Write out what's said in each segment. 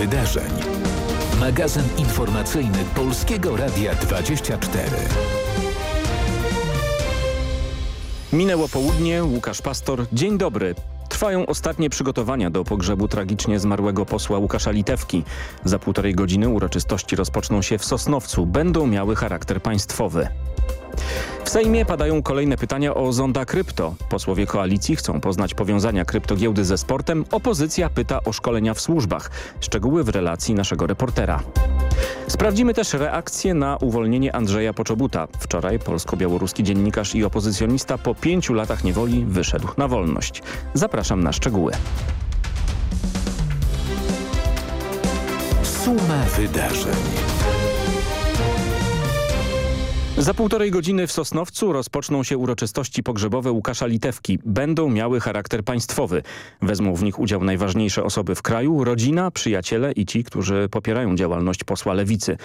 wydarzeń. Magazyn informacyjny Polskiego Radia 24. Minęło południe, Łukasz Pastor. Dzień dobry. Trwają ostatnie przygotowania do pogrzebu tragicznie zmarłego posła Łukasza Litewki. Za półtorej godziny uroczystości rozpoczną się w Sosnowcu. Będą miały charakter państwowy. W Sejmie padają kolejne pytania o zonda krypto. Posłowie koalicji chcą poznać powiązania kryptogiełdy ze sportem. Opozycja pyta o szkolenia w służbach. Szczegóły w relacji naszego reportera. Sprawdzimy też reakcję na uwolnienie Andrzeja Poczobuta. Wczoraj polsko-białoruski dziennikarz i opozycjonista po pięciu latach niewoli wyszedł na wolność. Zapraszam na szczegóły. Suma wydarzeń. Za półtorej godziny w Sosnowcu rozpoczną się uroczystości pogrzebowe Łukasza Litewki. Będą miały charakter państwowy. Wezmą w nich udział najważniejsze osoby w kraju, rodzina, przyjaciele i ci, którzy popierają działalność posła Lewicy.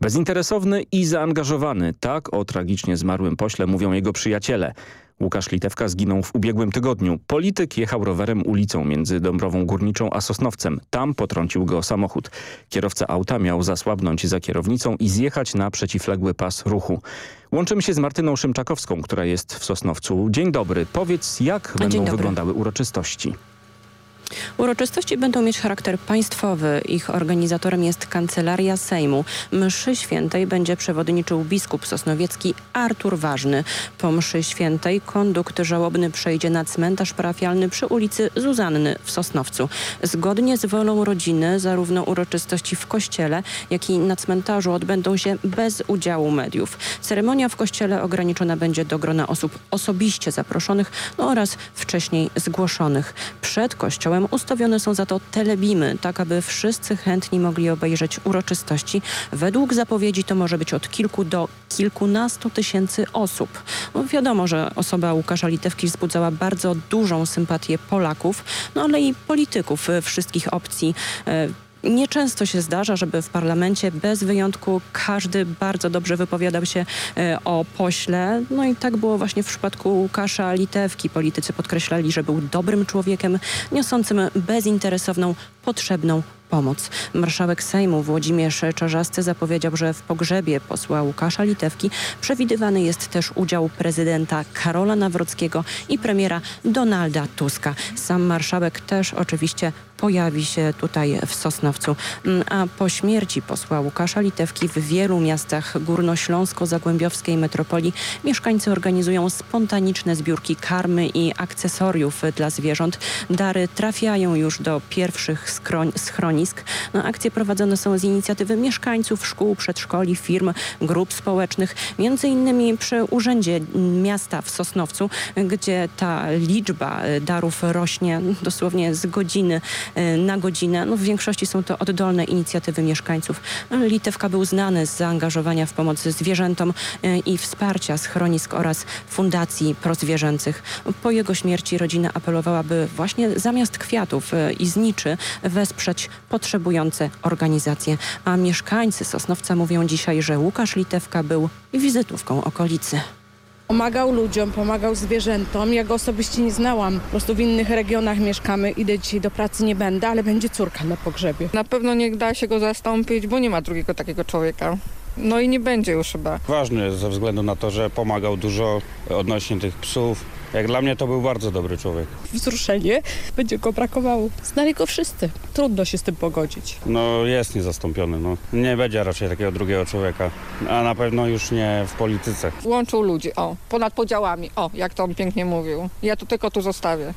Bezinteresowny i zaangażowany, tak o tragicznie zmarłym pośle mówią jego przyjaciele. Łukasz Litewka zginął w ubiegłym tygodniu. Polityk jechał rowerem ulicą między Dąbrową Górniczą a Sosnowcem. Tam potrącił go samochód. Kierowca auta miał zasłabnąć za kierownicą i zjechać na przeciwległy pas ruchu. Łączymy się z Martyną Szymczakowską, która jest w Sosnowcu. Dzień dobry. Powiedz, jak Dzień będą dobry. wyglądały uroczystości? Uroczystości będą mieć charakter państwowy. Ich organizatorem jest Kancelaria Sejmu. Mszy świętej będzie przewodniczył biskup sosnowiecki Artur Ważny. Po mszy świętej kondukt żałobny przejdzie na cmentarz parafialny przy ulicy Zuzanny w Sosnowcu. Zgodnie z wolą rodziny zarówno uroczystości w kościele, jak i na cmentarzu odbędą się bez udziału mediów. Ceremonia w kościele ograniczona będzie do grona osób osobiście zaproszonych no oraz wcześniej zgłoszonych. Przed kościołem ustawione są za to telebimy, tak aby wszyscy chętni mogli obejrzeć uroczystości. Według zapowiedzi to może być od kilku do kilkunastu tysięcy osób. No wiadomo, że osoba Łukasza Litewki wzbudzała bardzo dużą sympatię Polaków, no ale i polityków e, wszystkich opcji. Nieczęsto się zdarza, żeby w parlamencie bez wyjątku każdy bardzo dobrze wypowiadał się e, o pośle. No i tak było właśnie w przypadku Łukasza Litewki. Politycy podkreślali, że był dobrym człowiekiem, niosącym bezinteresowną, potrzebną pomoc. Marszałek Sejmu Włodzimierz Czarzasty zapowiedział, że w pogrzebie posła Łukasza Litewki przewidywany jest też udział prezydenta Karola Nawrockiego i premiera Donalda Tuska. Sam marszałek też oczywiście pojawi się tutaj w Sosnowcu. Mm, A po śmierci posła Łukasza Litewki w wielu miastach górnośląsko-zagłębiowskiej metropolii mieszkańcy organizują spontaniczne zbiórki karmy i akcesoriów dla zwierząt. Dary trafiają już do pierwszych schronisk. No, akcje prowadzone są z inicjatywy mieszkańców, szkół, przedszkoli, firm, grup społecznych. Między innymi przy Urzędzie Miasta w Sosnowcu, gdzie ta liczba e, darów rośnie dosłownie z godziny na godzinę. No, w większości są to oddolne inicjatywy mieszkańców. No, Litewka był znany z zaangażowania w pomoc zwierzętom e, i wsparcia schronisk oraz fundacji prozwierzęcych. Po jego śmierci rodzina apelowała, by właśnie zamiast kwiatów e, i zniczy wesprzeć potrzebujące organizacje. A mieszkańcy Sosnowca mówią dzisiaj, że Łukasz Litewka był wizytówką okolicy. Pomagał ludziom, pomagał zwierzętom. Ja go osobiście nie znałam. Po prostu w innych regionach mieszkamy. Idę dzisiaj do pracy, nie będę, ale będzie córka na pogrzebie. Na pewno nie da się go zastąpić, bo nie ma drugiego takiego człowieka. No i nie będzie już chyba. Ważny ze względu na to, że pomagał dużo odnośnie tych psów. Jak dla mnie to był bardzo dobry człowiek. Wzruszenie, będzie go brakowało. Znali go wszyscy. Trudno się z tym pogodzić. No jest niezastąpiony. No. Nie będzie raczej takiego drugiego człowieka, a na pewno już nie w polityce. Łączył ludzi, o, ponad podziałami, o, jak to on pięknie mówił. Ja to tylko tu zostawię.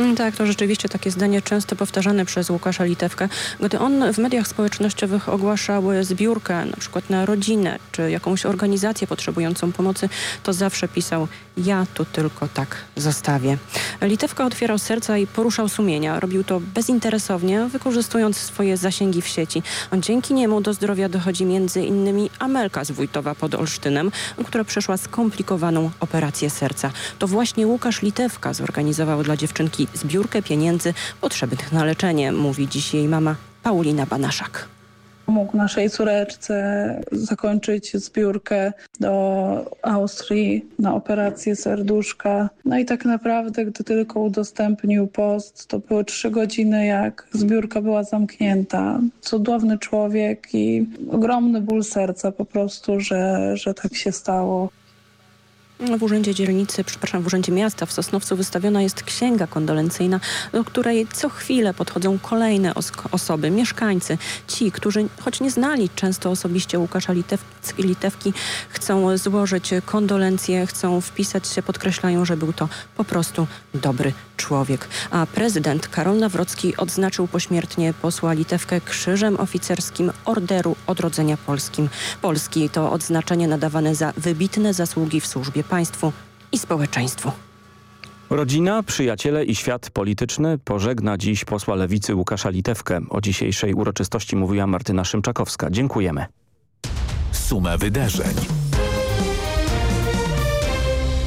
Mm, Tak, to rzeczywiście takie zdanie często powtarzane przez Łukasza Litewkę. Gdy on w mediach społecznościowych ogłaszał zbiórkę na przykład na rodzinę czy jakąś organizację potrzebującą pomocy, to zawsze pisał ja tu tylko tak zostawię. Litewka otwierał serca i poruszał sumienia. Robił to bezinteresownie, wykorzystując swoje zasięgi w sieci. Dzięki niemu do zdrowia dochodzi między innymi Amelka z Wójtowa pod Olsztynem, która przeszła skomplikowaną operację serca. To właśnie Łukasz Litewka zorganizował dla dziewczynki zbiórkę pieniędzy potrzebnych na leczenie, mówi dziś jej mama Paulina Banaszak. Mógł naszej córeczce zakończyć zbiórkę do Austrii na operację serduszka. No i tak naprawdę, gdy tylko udostępnił post, to były trzy godziny, jak zbiórka była zamknięta. Cudowny człowiek i ogromny ból serca po prostu, że, że tak się stało. W Urzędzie Dzielnicy, przepraszam, w Urzędzie Miasta w Sosnowcu wystawiona jest księga kondolencyjna, do której co chwilę podchodzą kolejne os osoby, mieszkańcy. Ci, którzy choć nie znali często osobiście Łukasza Litew Litewki, chcą złożyć kondolencje, chcą wpisać się, podkreślają, że był to po prostu dobry człowiek. A prezydent Karol Nawrocki odznaczył pośmiertnie posła Litewkę krzyżem oficerskim Orderu Odrodzenia Polskim. Polski to odznaczenie nadawane za wybitne zasługi w służbie państwu i społeczeństwu. Rodzina, przyjaciele i świat polityczny pożegna dziś posła lewicy Łukasza Litewkę. O dzisiejszej uroczystości mówiła Martyna Szymczakowska. Dziękujemy. Suma wydarzeń.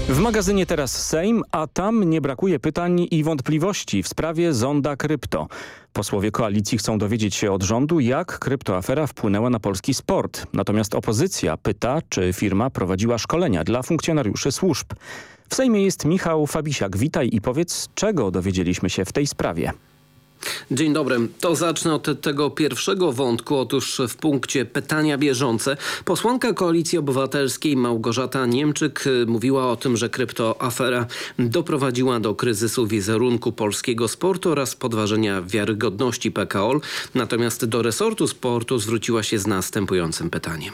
W magazynie teraz Sejm, a tam nie brakuje pytań i wątpliwości w sprawie zonda krypto. Posłowie koalicji chcą dowiedzieć się od rządu, jak kryptoafera wpłynęła na polski sport. Natomiast opozycja pyta, czy firma prowadziła szkolenia dla funkcjonariuszy służb. W Sejmie jest Michał Fabisiak. Witaj i powiedz, czego dowiedzieliśmy się w tej sprawie. Dzień dobry. To zacznę od tego pierwszego wątku. Otóż w punkcie pytania bieżące posłanka Koalicji Obywatelskiej Małgorzata Niemczyk mówiła o tym, że kryptoafera doprowadziła do kryzysu wizerunku polskiego sportu oraz podważenia wiarygodności PKOL. Natomiast do resortu sportu zwróciła się z następującym pytaniem.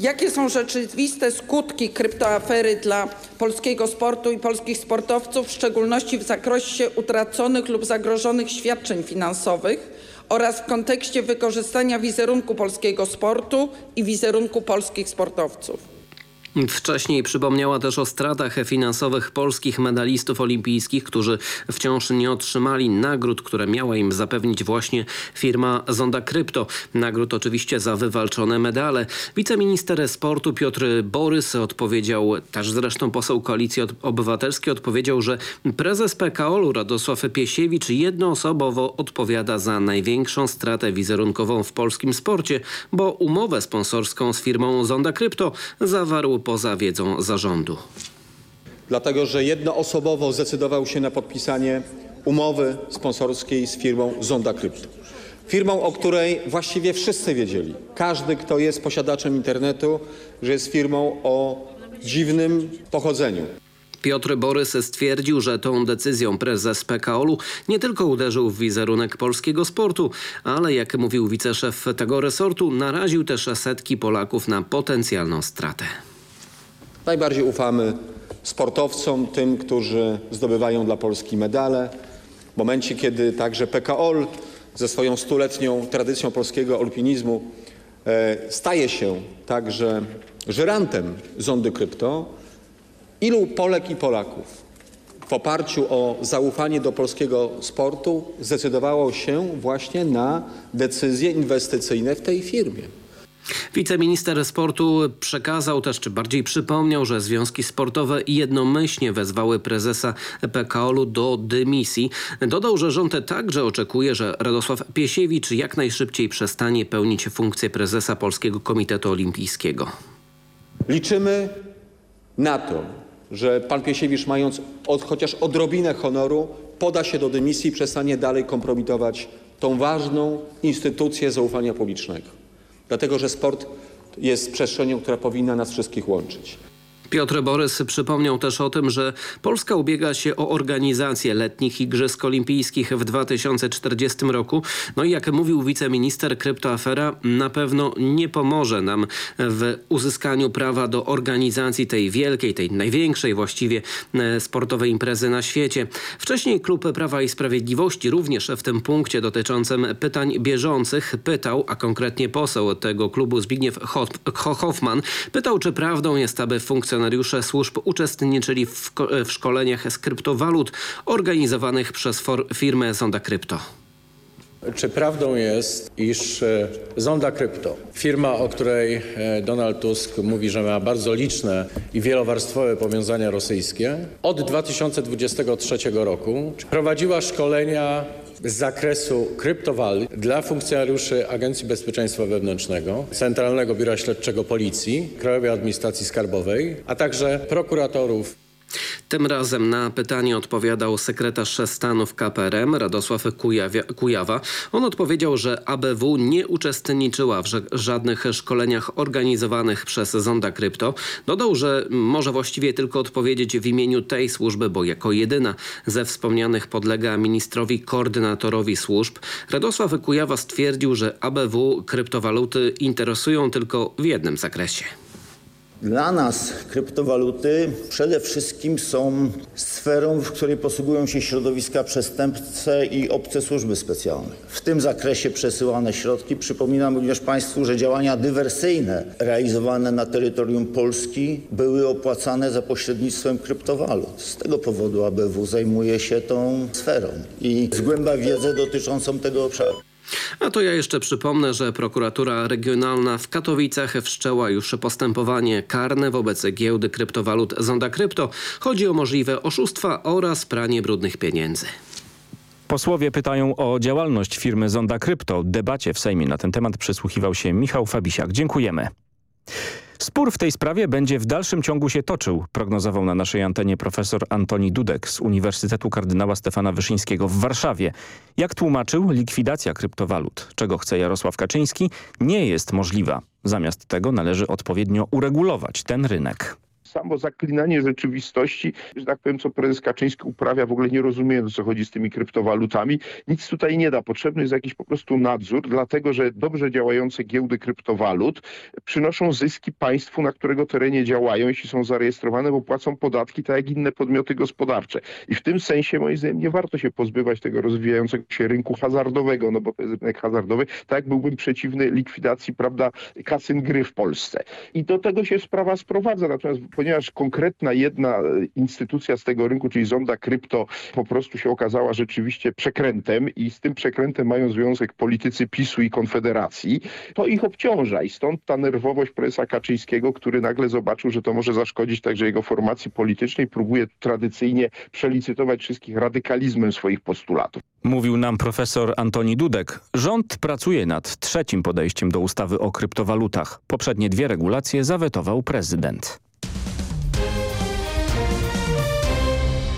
Jakie są rzeczywiste skutki kryptoafery dla polskiego sportu i polskich sportowców, w szczególności w zakresie utraconych lub zagrożonych świadczeń finansowych oraz w kontekście wykorzystania wizerunku polskiego sportu i wizerunku polskich sportowców? Wcześniej przypomniała też o stratach finansowych polskich medalistów olimpijskich, którzy wciąż nie otrzymali nagród, które miała im zapewnić właśnie firma Zonda Krypto. Nagród oczywiście za wywalczone medale. Wiceminister sportu Piotr Borys odpowiedział, też zresztą poseł Koalicji Obywatelskiej odpowiedział, że prezes PKO-u Radosław Piesiewicz jednoosobowo odpowiada za największą stratę wizerunkową w polskim sporcie, bo umowę sponsorską z firmą Zonda Krypto zawarł poza wiedzą zarządu. Dlatego, że jednoosobowo zdecydował się na podpisanie umowy sponsorskiej z firmą Zonda Krypto. Firmą, o której właściwie wszyscy wiedzieli. Każdy, kto jest posiadaczem internetu, że jest firmą o dziwnym pochodzeniu. Piotr Borys stwierdził, że tą decyzją prezes PKO-u nie tylko uderzył w wizerunek polskiego sportu, ale jak mówił wiceszef tego resortu, naraził też setki Polaków na potencjalną stratę. Najbardziej ufamy sportowcom, tym, którzy zdobywają dla Polski medale. W momencie, kiedy także PKOL ze swoją stuletnią tradycją polskiego alpinizmu e, staje się także żyrantem zondy krypto, ilu Polek i Polaków w oparciu o zaufanie do polskiego sportu zdecydowało się właśnie na decyzje inwestycyjne w tej firmie. Wiceminister sportu przekazał też, czy bardziej przypomniał, że związki sportowe jednomyślnie wezwały prezesa PKO-u do dymisji. Dodał, że rząd także oczekuje, że Radosław Piesiewicz jak najszybciej przestanie pełnić funkcję prezesa Polskiego Komitetu Olimpijskiego. Liczymy na to, że pan Piesiewicz mając od, chociaż odrobinę honoru poda się do dymisji i przestanie dalej kompromitować tą ważną instytucję zaufania publicznego dlatego że sport jest przestrzenią, która powinna nas wszystkich łączyć. Piotr Borys przypomniał też o tym, że Polska ubiega się o organizację letnich Igrzysk Olimpijskich w 2040 roku. No i jak mówił wiceminister, kryptoafera na pewno nie pomoże nam w uzyskaniu prawa do organizacji tej wielkiej, tej największej właściwie e, sportowej imprezy na świecie. Wcześniej klub Prawa i Sprawiedliwości również w tym punkcie dotyczącym pytań bieżących pytał, a konkretnie poseł tego klubu Zbigniew Hoffman pytał, czy prawdą jest, aby funkcjonować funkcjonariusze służb uczestniczyli w, w szkoleniach z kryptowalut organizowanych przez firmę Zonda Krypto. Czy prawdą jest, iż e, Zonda Krypto, firma, o której e, Donald Tusk mówi, że ma bardzo liczne i wielowarstwowe powiązania rosyjskie, od 2023 roku prowadziła szkolenia z zakresu kryptowalut dla funkcjonariuszy Agencji Bezpieczeństwa Wewnętrznego, Centralnego Biura Śledczego Policji, Krajowej Administracji Skarbowej, a także prokuratorów tym razem na pytanie odpowiadał sekretarz stanu w KPRM Radosław Kujawa. On odpowiedział, że ABW nie uczestniczyła w żadnych szkoleniach organizowanych przez Zonda Krypto. Dodał, że może właściwie tylko odpowiedzieć w imieniu tej służby, bo jako jedyna ze wspomnianych podlega ministrowi koordynatorowi służb. Radosław Kujawa stwierdził, że ABW kryptowaluty interesują tylko w jednym zakresie. Dla nas kryptowaluty przede wszystkim są sferą, w której posługują się środowiska przestępcze i obce służby specjalne. W tym zakresie przesyłane środki. Przypominam również Państwu, że działania dywersyjne realizowane na terytorium Polski były opłacane za pośrednictwem kryptowalut. Z tego powodu ABW zajmuje się tą sferą i zgłębia wiedzę dotyczącą tego obszaru. A to ja jeszcze przypomnę, że prokuratura regionalna w Katowicach wszczęła już postępowanie karne wobec giełdy kryptowalut Zonda Krypto. Chodzi o możliwe oszustwa oraz pranie brudnych pieniędzy. Posłowie pytają o działalność firmy Zonda Krypto. Debacie w Sejmie na ten temat przysłuchiwał się Michał Fabisiak. Dziękujemy. Spór w tej sprawie będzie w dalszym ciągu się toczył, prognozował na naszej antenie profesor Antoni Dudek z Uniwersytetu Kardynała Stefana Wyszyńskiego w Warszawie. Jak tłumaczył, likwidacja kryptowalut, czego chce Jarosław Kaczyński, nie jest możliwa. Zamiast tego należy odpowiednio uregulować ten rynek samo zaklinanie rzeczywistości, że tak powiem, co prezes Kaczyński uprawia, w ogóle nie rozumiejąc, o co chodzi z tymi kryptowalutami. Nic tutaj nie da. Potrzebny jest jakiś po prostu nadzór, dlatego że dobrze działające giełdy kryptowalut przynoszą zyski państwu, na którego terenie działają, jeśli są zarejestrowane, bo płacą podatki, tak jak inne podmioty gospodarcze. I w tym sensie, moim zdaniem, nie warto się pozbywać tego rozwijającego się rynku hazardowego, no bo to jest rynek hazardowy, tak byłbym przeciwny likwidacji, prawda, kasyn gry w Polsce. I do tego się sprawa sprowadza. Natomiast ponieważ konkretna jedna e, instytucja z tego rynku, czyli Zonda Krypto, po prostu się okazała rzeczywiście przekrętem i z tym przekrętem mają związek politycy PiSu i Konfederacji, to ich obciąża i stąd ta nerwowość prezesa Kaczyńskiego, który nagle zobaczył, że to może zaszkodzić także jego formacji politycznej, próbuje tradycyjnie przelicytować wszystkich radykalizmem swoich postulatów. Mówił nam profesor Antoni Dudek. Rząd pracuje nad trzecim podejściem do ustawy o kryptowalutach. Poprzednie dwie regulacje zawetował prezydent.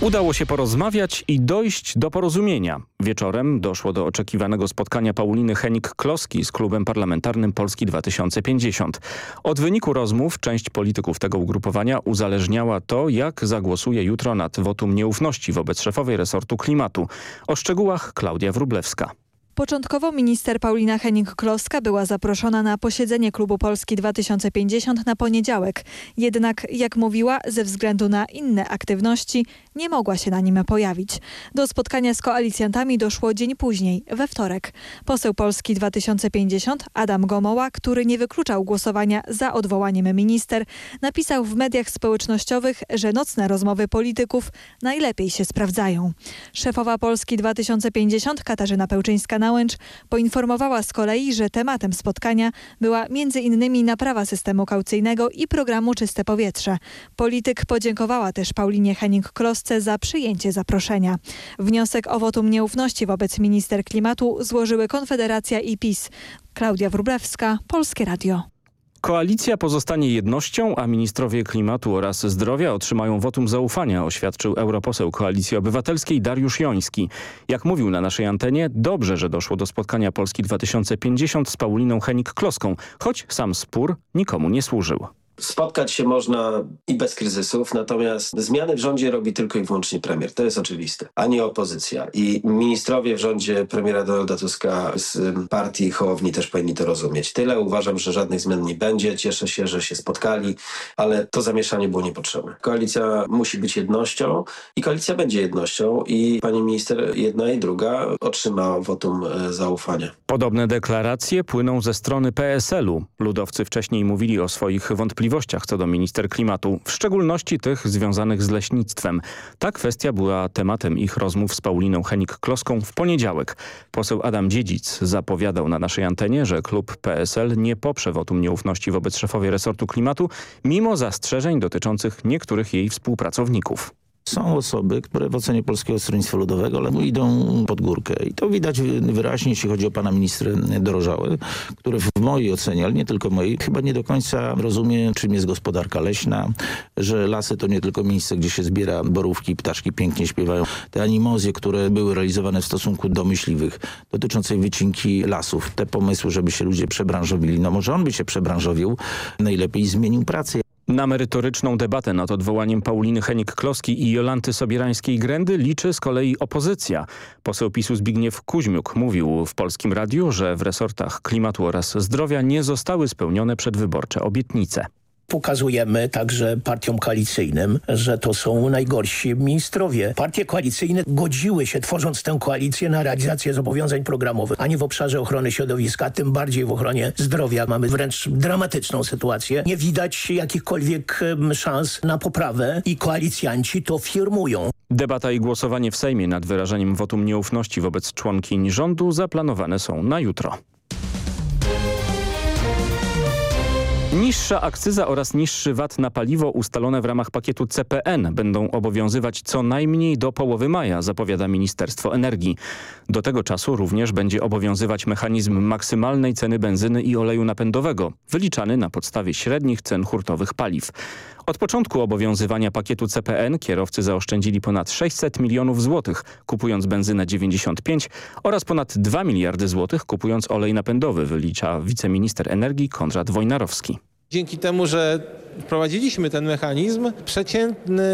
Udało się porozmawiać i dojść do porozumienia. Wieczorem doszło do oczekiwanego spotkania Pauliny Henik-Kloski z klubem parlamentarnym Polski 2050. Od wyniku rozmów część polityków tego ugrupowania uzależniała to, jak zagłosuje jutro nad wotum nieufności wobec szefowej resortu klimatu. O szczegółach Klaudia Wrublewska. Początkowo minister Paulina Henning-Kloska była zaproszona na posiedzenie Klubu Polski 2050 na poniedziałek. Jednak, jak mówiła, ze względu na inne aktywności nie mogła się na nim pojawić. Do spotkania z koalicjantami doszło dzień później, we wtorek. Poseł Polski 2050 Adam Gomoła, który nie wykluczał głosowania za odwołaniem minister, napisał w mediach społecznościowych, że nocne rozmowy polityków najlepiej się sprawdzają. Szefowa Polski 2050 Katarzyna Pełczyńska Nałęcz poinformowała z kolei, że tematem spotkania była m.in. naprawa systemu kaucyjnego i programu Czyste Powietrze. Polityk podziękowała też Paulinie Henning-Klosce za przyjęcie zaproszenia. Wniosek o wotum nieufności wobec minister klimatu złożyły Konfederacja i PiS. Klaudia Wrublewska, Polskie Radio. Koalicja pozostanie jednością, a ministrowie klimatu oraz zdrowia otrzymają wotum zaufania, oświadczył europoseł Koalicji Obywatelskiej Dariusz Joński. Jak mówił na naszej antenie, dobrze, że doszło do spotkania Polski 2050 z Pauliną Henik-Kloską, choć sam spór nikomu nie służył. Spotkać się można i bez kryzysów, natomiast zmiany w rządzie robi tylko i wyłącznie premier. To jest oczywiste, a nie opozycja. I ministrowie w rządzie premiera Donalda Tuska z partii Hołowni też powinni to rozumieć. Tyle uważam, że żadnych zmian nie będzie. Cieszę się, że się spotkali, ale to zamieszanie było niepotrzebne. Koalicja musi być jednością i koalicja będzie jednością i pani minister jedna i druga otrzyma wotum e, zaufania. Podobne deklaracje płyną ze strony PSL-u. Ludowcy wcześniej mówili o swoich wątpliwościach wątpliwościach co do minister klimatu, w szczególności tych związanych z leśnictwem. Ta kwestia była tematem ich rozmów z Pauliną Henik-Kloską w poniedziałek. Poseł Adam Dziedzic zapowiadał na naszej antenie, że klub PSL nie poprze wotum nieufności wobec szefowej resortu klimatu, mimo zastrzeżeń dotyczących niektórych jej współpracowników. Są osoby, które w ocenie Polskiego Stronnictwa Ludowego ale idą pod górkę. I to widać wyraźnie, jeśli chodzi o pana ministra Dorożały, który w mojej ocenie, ale nie tylko mojej, chyba nie do końca rozumie, czym jest gospodarka leśna, że lasy to nie tylko miejsce, gdzie się zbiera borówki, ptaszki pięknie śpiewają. Te animozje, które były realizowane w stosunku do myśliwych, dotyczącej wycinki lasów, te pomysły, żeby się ludzie przebranżowili. No może on by się przebranżowił, najlepiej zmienił pracę. Na merytoryczną debatę nad odwołaniem Pauliny Henik-Kloski i Jolanty Sobierańskiej-Grendy liczy z kolei opozycja. Poseł PiSu Zbigniew Kuźmiuk mówił w Polskim Radiu, że w resortach klimatu oraz zdrowia nie zostały spełnione przedwyborcze obietnice pokazujemy także partiom koalicyjnym, że to są najgorsi ministrowie. Partie koalicyjne godziły się, tworząc tę koalicję, na realizację zobowiązań programowych, ani w obszarze ochrony środowiska, tym bardziej w ochronie zdrowia. Mamy wręcz dramatyczną sytuację. Nie widać jakichkolwiek szans na poprawę i koalicjanci to firmują. Debata i głosowanie w Sejmie nad wyrażeniem wotum nieufności wobec członkiń rządu zaplanowane są na jutro. Niższa akcyza oraz niższy VAT na paliwo ustalone w ramach pakietu CPN będą obowiązywać co najmniej do połowy maja, zapowiada Ministerstwo Energii. Do tego czasu również będzie obowiązywać mechanizm maksymalnej ceny benzyny i oleju napędowego, wyliczany na podstawie średnich cen hurtowych paliw. Od początku obowiązywania pakietu CPN kierowcy zaoszczędzili ponad 600 milionów złotych, kupując benzynę 95 oraz ponad 2 miliardy złotych, kupując olej napędowy, wylicza wiceminister energii Konrad Wojnarowski. Dzięki temu, że wprowadziliśmy ten mechanizm, przeciętny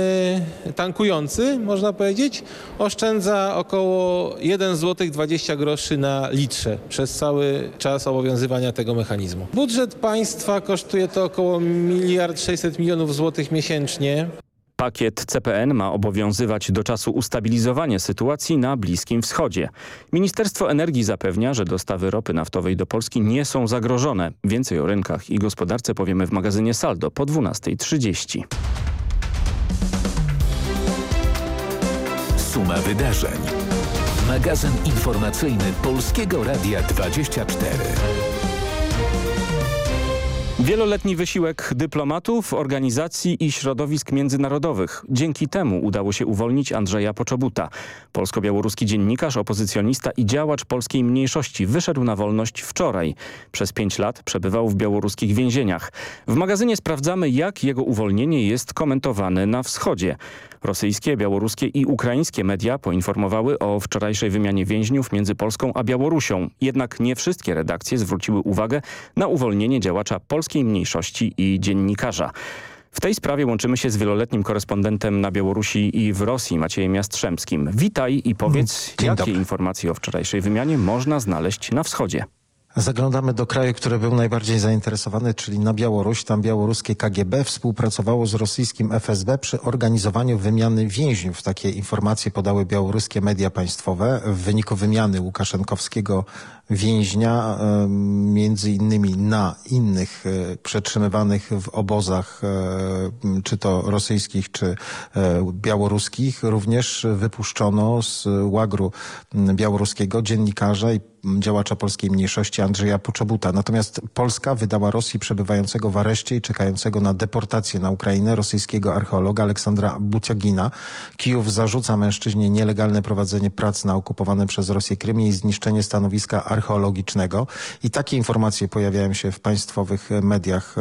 tankujący, można powiedzieć, oszczędza około 1 zł 20 groszy na litrze przez cały czas obowiązywania tego mechanizmu. Budżet państwa kosztuje to około 1 600 milionów złotych miesięcznie. Pakiet CPN ma obowiązywać do czasu ustabilizowania sytuacji na Bliskim Wschodzie. Ministerstwo Energii zapewnia, że dostawy ropy naftowej do Polski nie są zagrożone. Więcej o rynkach i gospodarce powiemy w magazynie Saldo po 12.30. Suma wydarzeń. Magazyn informacyjny Polskiego Radia 24. Wieloletni wysiłek dyplomatów, organizacji i środowisk międzynarodowych. Dzięki temu udało się uwolnić Andrzeja Poczobuta. Polsko-białoruski dziennikarz, opozycjonista i działacz polskiej mniejszości wyszedł na wolność wczoraj. Przez pięć lat przebywał w białoruskich więzieniach. W magazynie sprawdzamy, jak jego uwolnienie jest komentowane na wschodzie. Rosyjskie, białoruskie i ukraińskie media poinformowały o wczorajszej wymianie więźniów między Polską a Białorusią. Jednak nie wszystkie redakcje zwróciły uwagę na uwolnienie działacza polskiej mniejszości i dziennikarza. W tej sprawie łączymy się z wieloletnim korespondentem na Białorusi i w Rosji, Maciejem Jastrzębskim. Witaj i powiedz, Dzień jakie dobry. informacje o wczorajszej wymianie można znaleźć na wschodzie. Zaglądamy do kraju, który był najbardziej zainteresowany, czyli na Białoruś. Tam białoruskie KGB współpracowało z rosyjskim FSB przy organizowaniu wymiany więźniów. Takie informacje podały białoruskie media państwowe. W wyniku wymiany Łukaszenkowskiego więźnia, między innymi na innych e, przetrzymywanych w obozach, e, czy to rosyjskich, czy e, białoruskich, również wypuszczono z łagru białoruskiego dziennikarza i działacza polskiej mniejszości Andrzeja Poczobuta. Natomiast Polska wydała Rosji przebywającego w areszcie i czekającego na deportację na Ukrainę rosyjskiego archeologa Aleksandra Buciagina. Kijów zarzuca mężczyźnie nielegalne prowadzenie prac na okupowanym przez Rosję Krymie i zniszczenie stanowiska archeologicznego. I takie informacje pojawiają się w państwowych mediach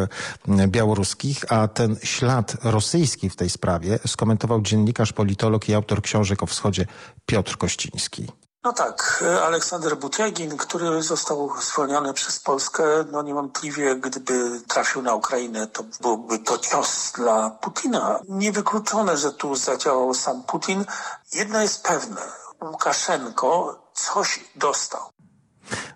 e, białoruskich, a ten ślad rosyjski w tej sprawie skomentował dziennikarz, politolog i autor książek o wschodzie Piotr Kościński. No tak, Aleksander Butiagin, który został zwolniony przez Polskę, no niewątpliwie gdyby trafił na Ukrainę, to byłby to cios dla Putina. Niewykluczone, że tu zadziałał sam Putin. Jedno jest pewne, Łukaszenko coś dostał.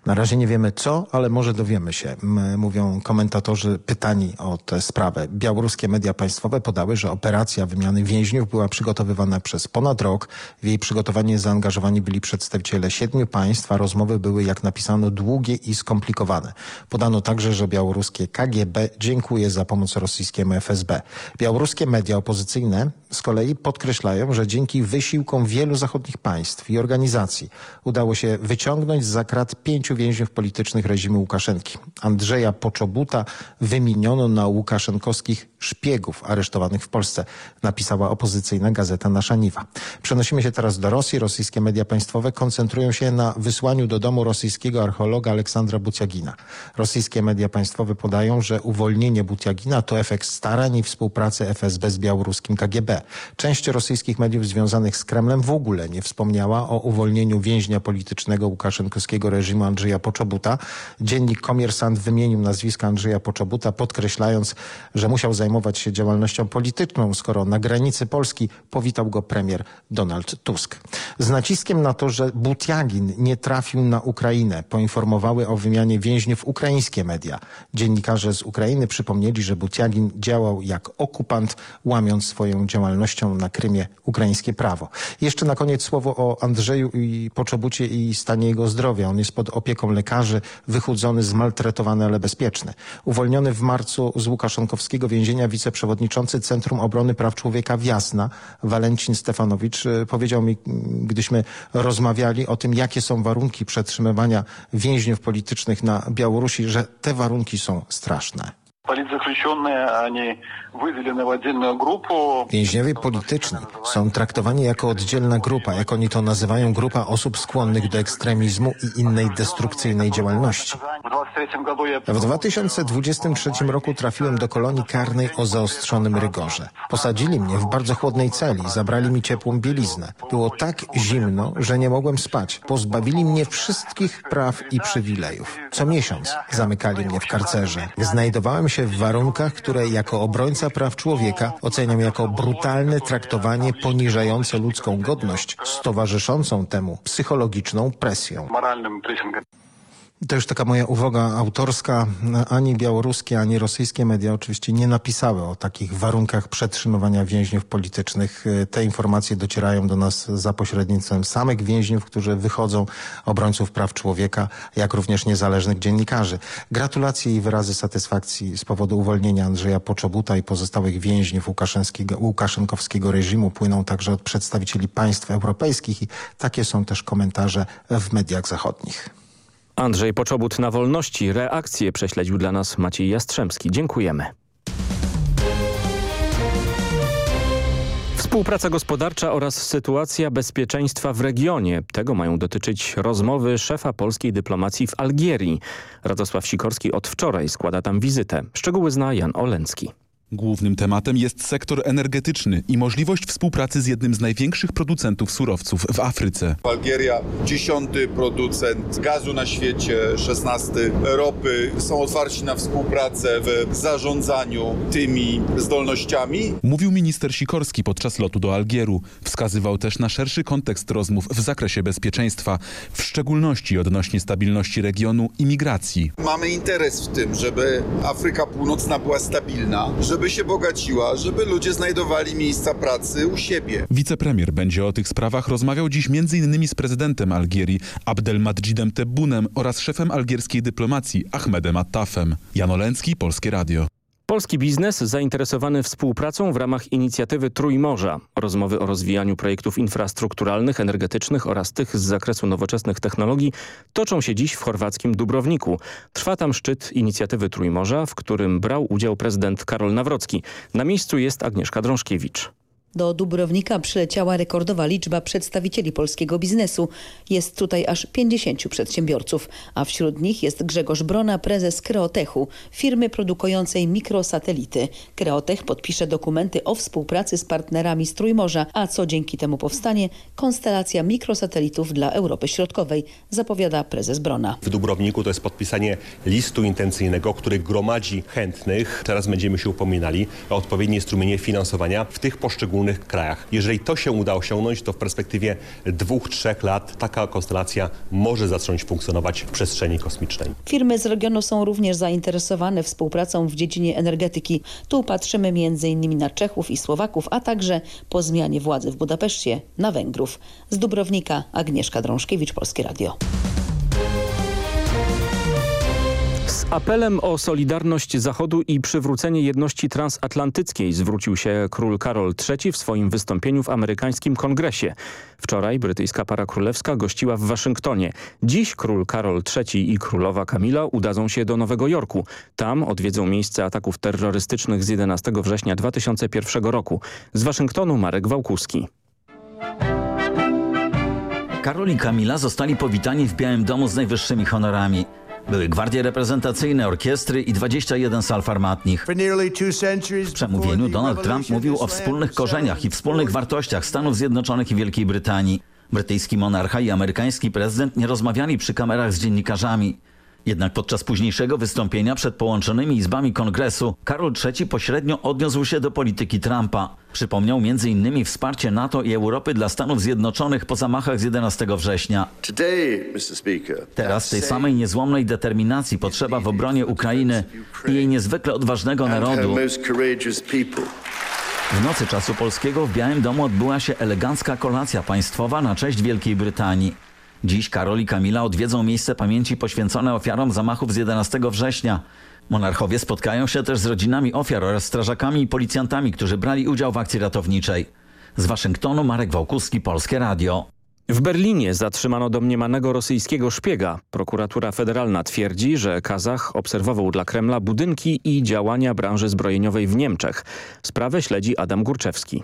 Na razie nie wiemy co, ale może dowiemy się, mówią komentatorzy pytani o tę sprawę. Białoruskie media państwowe podały, że operacja wymiany więźniów była przygotowywana przez ponad rok. W jej przygotowanie zaangażowani byli przedstawiciele siedmiu państw, a rozmowy były, jak napisano, długie i skomplikowane. Podano także, że białoruskie KGB dziękuje za pomoc rosyjskiemu FSB. Białoruskie media opozycyjne z kolei podkreślają, że dzięki wysiłkom wielu zachodnich państw i organizacji udało się wyciągnąć z zakrat pięciu więźniów politycznych reżimu Łukaszenki. Andrzeja Poczobuta wymieniono na łukaszenkowskich szpiegów aresztowanych w Polsce, napisała opozycyjna gazeta Nasza Niwa. Przenosimy się teraz do Rosji. Rosyjskie media państwowe koncentrują się na wysłaniu do domu rosyjskiego archeologa Aleksandra Buciagina. Rosyjskie media państwowe podają, że uwolnienie Buciagina to efekt starań i współpracy FSB z białoruskim KGB. Część rosyjskich mediów związanych z Kremlem w ogóle nie wspomniała o uwolnieniu więźnia politycznego łukaszenkowskiego reżimu Andrzeja Poczobuta. Dziennik Komiersant wymienił nazwisko Andrzeja Poczobuta, podkreślając, że musiał zajmować się działalnością polityczną, skoro na granicy Polski powitał go premier Donald Tusk. Z naciskiem na to, że Butiagin nie trafił na Ukrainę, poinformowały o wymianie więźniów ukraińskie media. Dziennikarze z Ukrainy przypomnieli, że Butiagin działał jak okupant, łamiąc swoją działalnością na Krymie ukraińskie prawo. Jeszcze na koniec słowo o Andrzeju i Poczobucie i stanie jego zdrowia. On jest pod opieką lekarzy, wychudzony, zmaltretowany, ale bezpieczny. Uwolniony w marcu z Łukaszenkowskiego więzienia wiceprzewodniczący Centrum Obrony Praw Człowieka Wiasna, Walencin Stefanowicz, y, powiedział mi, gdyśmy rozmawiali o tym, jakie są warunki przetrzymywania więźniów politycznych na Białorusi, że te warunki są straszne. Więźniowie polityczni są traktowani jako oddzielna grupa, jak oni to nazywają, grupa osób skłonnych do ekstremizmu i innej destrukcyjnej działalności. W 2023 roku trafiłem do kolonii karnej o zaostrzonym rygorze. Posadzili mnie w bardzo chłodnej celi, zabrali mi ciepłą bieliznę. Było tak zimno, że nie mogłem spać. Pozbawili mnie wszystkich praw i przywilejów. Co miesiąc zamykali mnie w karcerze. Znajdowałem się w warunkach, które jako obrońca praw człowieka oceniam jako brutalne traktowanie poniżające ludzką godność z towarzyszącą temu psychologiczną presją. To już taka moja uwaga autorska. Ani białoruskie, ani rosyjskie media oczywiście nie napisały o takich warunkach przetrzymywania więźniów politycznych. Te informacje docierają do nas za pośrednictwem samych więźniów, którzy wychodzą, obrońców praw człowieka, jak również niezależnych dziennikarzy. Gratulacje i wyrazy satysfakcji z powodu uwolnienia Andrzeja Poczobuta i pozostałych więźniów łukaszenkowskiego reżimu płyną także od przedstawicieli państw europejskich i takie są też komentarze w mediach zachodnich. Andrzej Poczobut na wolności. Reakcję prześledził dla nas Maciej Jastrzębski. Dziękujemy. Współpraca gospodarcza oraz sytuacja bezpieczeństwa w regionie. Tego mają dotyczyć rozmowy szefa polskiej dyplomacji w Algierii. Radosław Sikorski od wczoraj składa tam wizytę. Szczegóły zna Jan Olencki. Głównym tematem jest sektor energetyczny i możliwość współpracy z jednym z największych producentów surowców w Afryce. Algieria, dziesiąty producent gazu na świecie, szesnasty ropy. Są otwarci na współpracę w zarządzaniu tymi zdolnościami. Mówił minister Sikorski podczas lotu do Algieru. Wskazywał też na szerszy kontekst rozmów w zakresie bezpieczeństwa, w szczególności odnośnie stabilności regionu i migracji. Mamy interes w tym, żeby Afryka Północna była stabilna, żeby żeby się bogaciła, żeby ludzie znajdowali miejsca pracy u siebie. Wicepremier będzie o tych sprawach rozmawiał dziś m.in. z prezydentem Algierii Abdelmadjidem Tebbunem oraz szefem algierskiej dyplomacji Ahmedem Attafem. Jan Oleński, Polskie Radio. Polski biznes zainteresowany współpracą w ramach inicjatywy Trójmorza. Rozmowy o rozwijaniu projektów infrastrukturalnych, energetycznych oraz tych z zakresu nowoczesnych technologii toczą się dziś w chorwackim Dubrowniku. Trwa tam szczyt inicjatywy Trójmorza, w którym brał udział prezydent Karol Nawrocki. Na miejscu jest Agnieszka Drążkiewicz. Do Dubrownika przyleciała rekordowa liczba przedstawicieli polskiego biznesu. Jest tutaj aż 50 przedsiębiorców, a wśród nich jest Grzegorz Brona, prezes Kreotechu, firmy produkującej mikrosatelity. Kreotech podpisze dokumenty o współpracy z partnerami z Trójmorza, a co dzięki temu powstanie? Konstelacja mikrosatelitów dla Europy Środkowej, zapowiada prezes Brona. W Dubrowniku to jest podpisanie listu intencyjnego, który gromadzi chętnych. Teraz będziemy się upominali o odpowiednie strumienie finansowania w tych poszczególnych poszczególnych krajach. Jeżeli to się uda osiągnąć, to w perspektywie dwóch, trzech lat taka konstelacja może zacząć funkcjonować w przestrzeni kosmicznej. Firmy z regionu są również zainteresowane współpracą w dziedzinie energetyki. Tu patrzymy m.in. na Czechów i Słowaków, a także po zmianie władzy w Budapeszcie na Węgrów. Z Dubrownika Agnieszka Drążkiewicz, Polskie Radio. Apelem o solidarność Zachodu i przywrócenie jedności transatlantyckiej zwrócił się król Karol III w swoim wystąpieniu w amerykańskim kongresie. Wczoraj brytyjska para królewska gościła w Waszyngtonie. Dziś król Karol III i królowa Kamila udadzą się do Nowego Jorku. Tam odwiedzą miejsce ataków terrorystycznych z 11 września 2001 roku. Z Waszyngtonu Marek Wałkuski. Karol i Kamila zostali powitani w Białym Domu z najwyższymi honorami. Były gwardie reprezentacyjne, orkiestry i 21 sal farmatnich. W przemówieniu Donald Trump mówił o wspólnych korzeniach i wspólnych wartościach Stanów Zjednoczonych i Wielkiej Brytanii. Brytyjski monarcha i amerykański prezydent nie rozmawiali przy kamerach z dziennikarzami. Jednak podczas późniejszego wystąpienia przed połączonymi izbami kongresu Karol III pośrednio odniósł się do polityki Trumpa. Przypomniał m.in. wsparcie NATO i Europy dla Stanów Zjednoczonych po zamachach z 11 września. Teraz tej samej niezłomnej determinacji potrzeba w obronie Ukrainy i jej niezwykle odważnego narodu. W nocy czasu polskiego w Białym Domu odbyła się elegancka kolacja państwowa na cześć Wielkiej Brytanii. Dziś Karol i Kamila odwiedzą miejsce pamięci poświęcone ofiarom zamachów z 11 września. Monarchowie spotkają się też z rodzinami ofiar oraz strażakami i policjantami, którzy brali udział w akcji ratowniczej. Z Waszyngtonu Marek Wałkuski, Polskie Radio. W Berlinie zatrzymano domniemanego rosyjskiego szpiega. Prokuratura federalna twierdzi, że Kazach obserwował dla Kremla budynki i działania branży zbrojeniowej w Niemczech. Sprawę śledzi Adam Górczewski.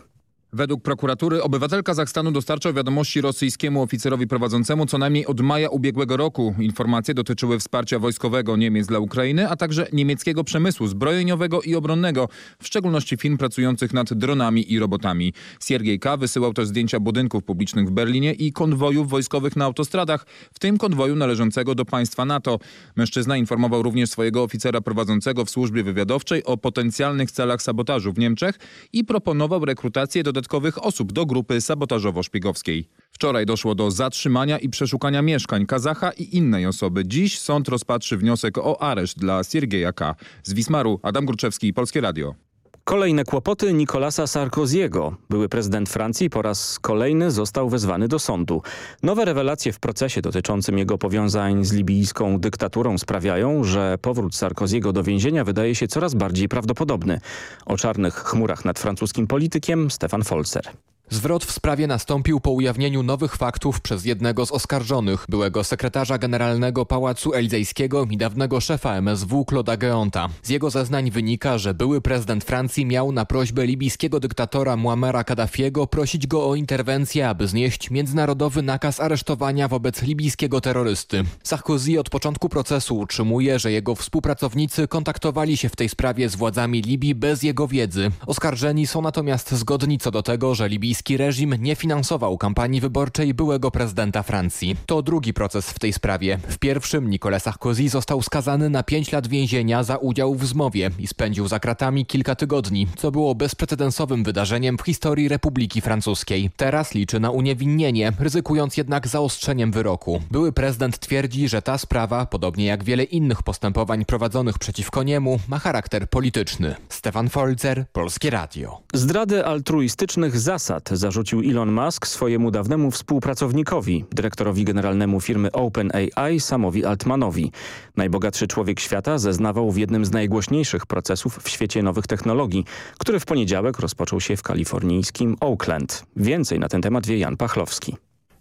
Według prokuratury obywatel Kazachstanu dostarczał wiadomości rosyjskiemu oficerowi prowadzącemu co najmniej od maja ubiegłego roku. Informacje dotyczyły wsparcia wojskowego Niemiec dla Ukrainy, a także niemieckiego przemysłu zbrojeniowego i obronnego, w szczególności firm pracujących nad dronami i robotami. Siergiej K. wysyłał też zdjęcia budynków publicznych w Berlinie i konwojów wojskowych na autostradach, w tym konwoju należącego do państwa NATO. Mężczyzna informował również swojego oficera prowadzącego w służbie wywiadowczej o potencjalnych celach sabotażu w Niemczech i proponował rekrutację dodatkowych osób do grupy sabotażowo-szpiegowskiej. Wczoraj doszło do zatrzymania i przeszukania mieszkań Kazacha i innej osoby. Dziś sąd rozpatrzy wniosek o areszt dla Siergieja K. Z Wismaru Adam Gruczewski, Polskie Radio. Kolejne kłopoty Nicolasa Sarkoziego. Były prezydent Francji po raz kolejny został wezwany do sądu. Nowe rewelacje w procesie dotyczącym jego powiązań z libijską dyktaturą sprawiają, że powrót Sarkoziego do więzienia wydaje się coraz bardziej prawdopodobny. O czarnych chmurach nad francuskim politykiem Stefan Folzer. Zwrot w sprawie nastąpił po ujawnieniu nowych faktów przez jednego z oskarżonych, byłego sekretarza generalnego Pałacu Elizejskiego i dawnego szefa MSW Claude'a Geonta. Z jego zeznań wynika, że były prezydent Francji miał na prośbę libijskiego dyktatora Muamara Kaddafiego prosić go o interwencję, aby znieść międzynarodowy nakaz aresztowania wobec libijskiego terrorysty. Sarkozy od początku procesu utrzymuje, że jego współpracownicy kontaktowali się w tej sprawie z władzami Libii bez jego wiedzy. Oskarżeni są natomiast zgodni co do tego, że libijski reżim nie finansował kampanii wyborczej byłego prezydenta Francji. To drugi proces w tej sprawie. W pierwszym Nicolas Sarkozy został skazany na 5 lat więzienia za udział w zmowie i spędził za kratami kilka tygodni, co było bezprecedensowym wydarzeniem w historii Republiki Francuskiej. Teraz liczy na uniewinnienie, ryzykując jednak zaostrzeniem wyroku. Były prezydent twierdzi, że ta sprawa, podobnie jak wiele innych postępowań prowadzonych przeciwko niemu, ma charakter polityczny. Stefan Folzer, Polskie Radio. Zdrady altruistycznych zasad zarzucił Elon Musk swojemu dawnemu współpracownikowi, dyrektorowi generalnemu firmy OpenAI Samowi Altmanowi. Najbogatszy człowiek świata zeznawał w jednym z najgłośniejszych procesów w świecie nowych technologii, który w poniedziałek rozpoczął się w kalifornijskim Oakland. Więcej na ten temat wie Jan Pachlowski.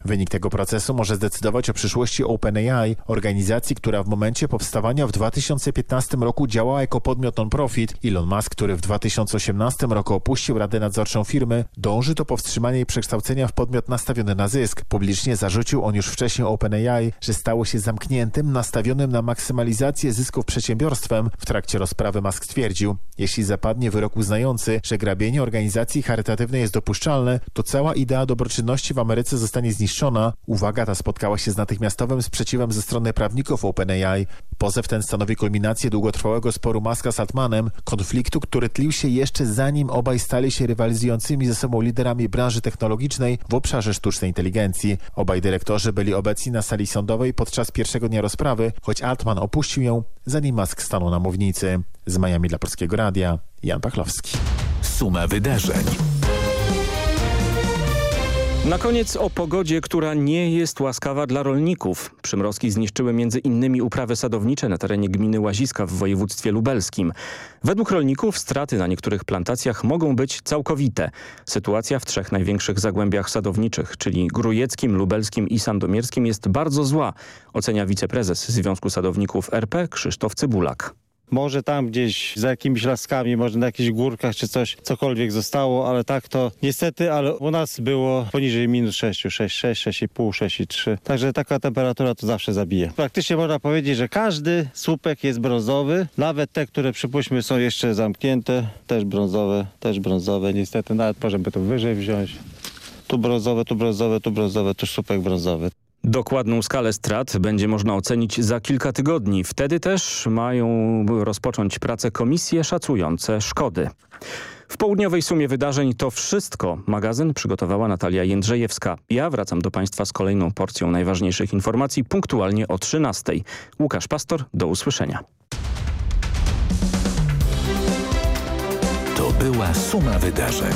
Wynik tego procesu może zdecydować o przyszłości OpenAI, organizacji, która w momencie powstawania w 2015 roku działała jako podmiot non-profit. Elon Musk, który w 2018 roku opuścił Radę Nadzorczą firmy, dąży do powstrzymania jej przekształcenia w podmiot nastawiony na zysk. Publicznie zarzucił on już wcześniej OpenAI, że stało się zamkniętym, nastawionym na maksymalizację zysków przedsiębiorstwem. W trakcie rozprawy Musk stwierdził, jeśli zapadnie wyrok uznający, że grabienie organizacji charytatywnej jest dopuszczalne, to cała idea dobroczynności w Ameryce zostanie zniszczona zniszczona. Uwaga ta spotkała się z natychmiastowym sprzeciwem ze strony prawników OpenAI. Pozew ten stanowi kulminację długotrwałego sporu Maska z Altmanem, konfliktu, który tlił się jeszcze zanim obaj stali się rywalizującymi ze sobą liderami branży technologicznej w obszarze sztucznej inteligencji. Obaj dyrektorzy byli obecni na sali sądowej podczas pierwszego dnia rozprawy, choć Altman opuścił ją, zanim Musk stanął na mównicy. Z Miami dla Polskiego Radia, Jan Pachlowski. Suma wydarzeń. Na koniec o pogodzie, która nie jest łaskawa dla rolników. Przymrozki zniszczyły innymi uprawy sadownicze na terenie gminy Łaziska w województwie lubelskim. Według rolników straty na niektórych plantacjach mogą być całkowite. Sytuacja w trzech największych zagłębiach sadowniczych, czyli Grujeckim, Lubelskim i Sandomierskim jest bardzo zła, ocenia wiceprezes Związku Sadowników RP Krzysztof Cybulak. Może tam gdzieś za jakimiś laskami, może na jakichś górkach czy coś, cokolwiek zostało, ale tak to niestety, ale u nas było poniżej minus 6, 6, 6, 6,5, 6,3. Także taka temperatura to zawsze zabije. Praktycznie można powiedzieć, że każdy słupek jest brązowy, nawet te, które przypuśćmy są jeszcze zamknięte, też brązowe, też brązowe. Niestety nawet możemy to wyżej wziąć. Tu brązowe, tu brązowe, tu brązowe, tu słupek brązowy. Dokładną skalę strat będzie można ocenić za kilka tygodni. Wtedy też mają rozpocząć pracę komisje szacujące szkody. W południowej sumie wydarzeń to wszystko. Magazyn przygotowała Natalia Jędrzejewska. Ja wracam do Państwa z kolejną porcją najważniejszych informacji punktualnie o 13. Łukasz Pastor, do usłyszenia. To była suma wydarzeń.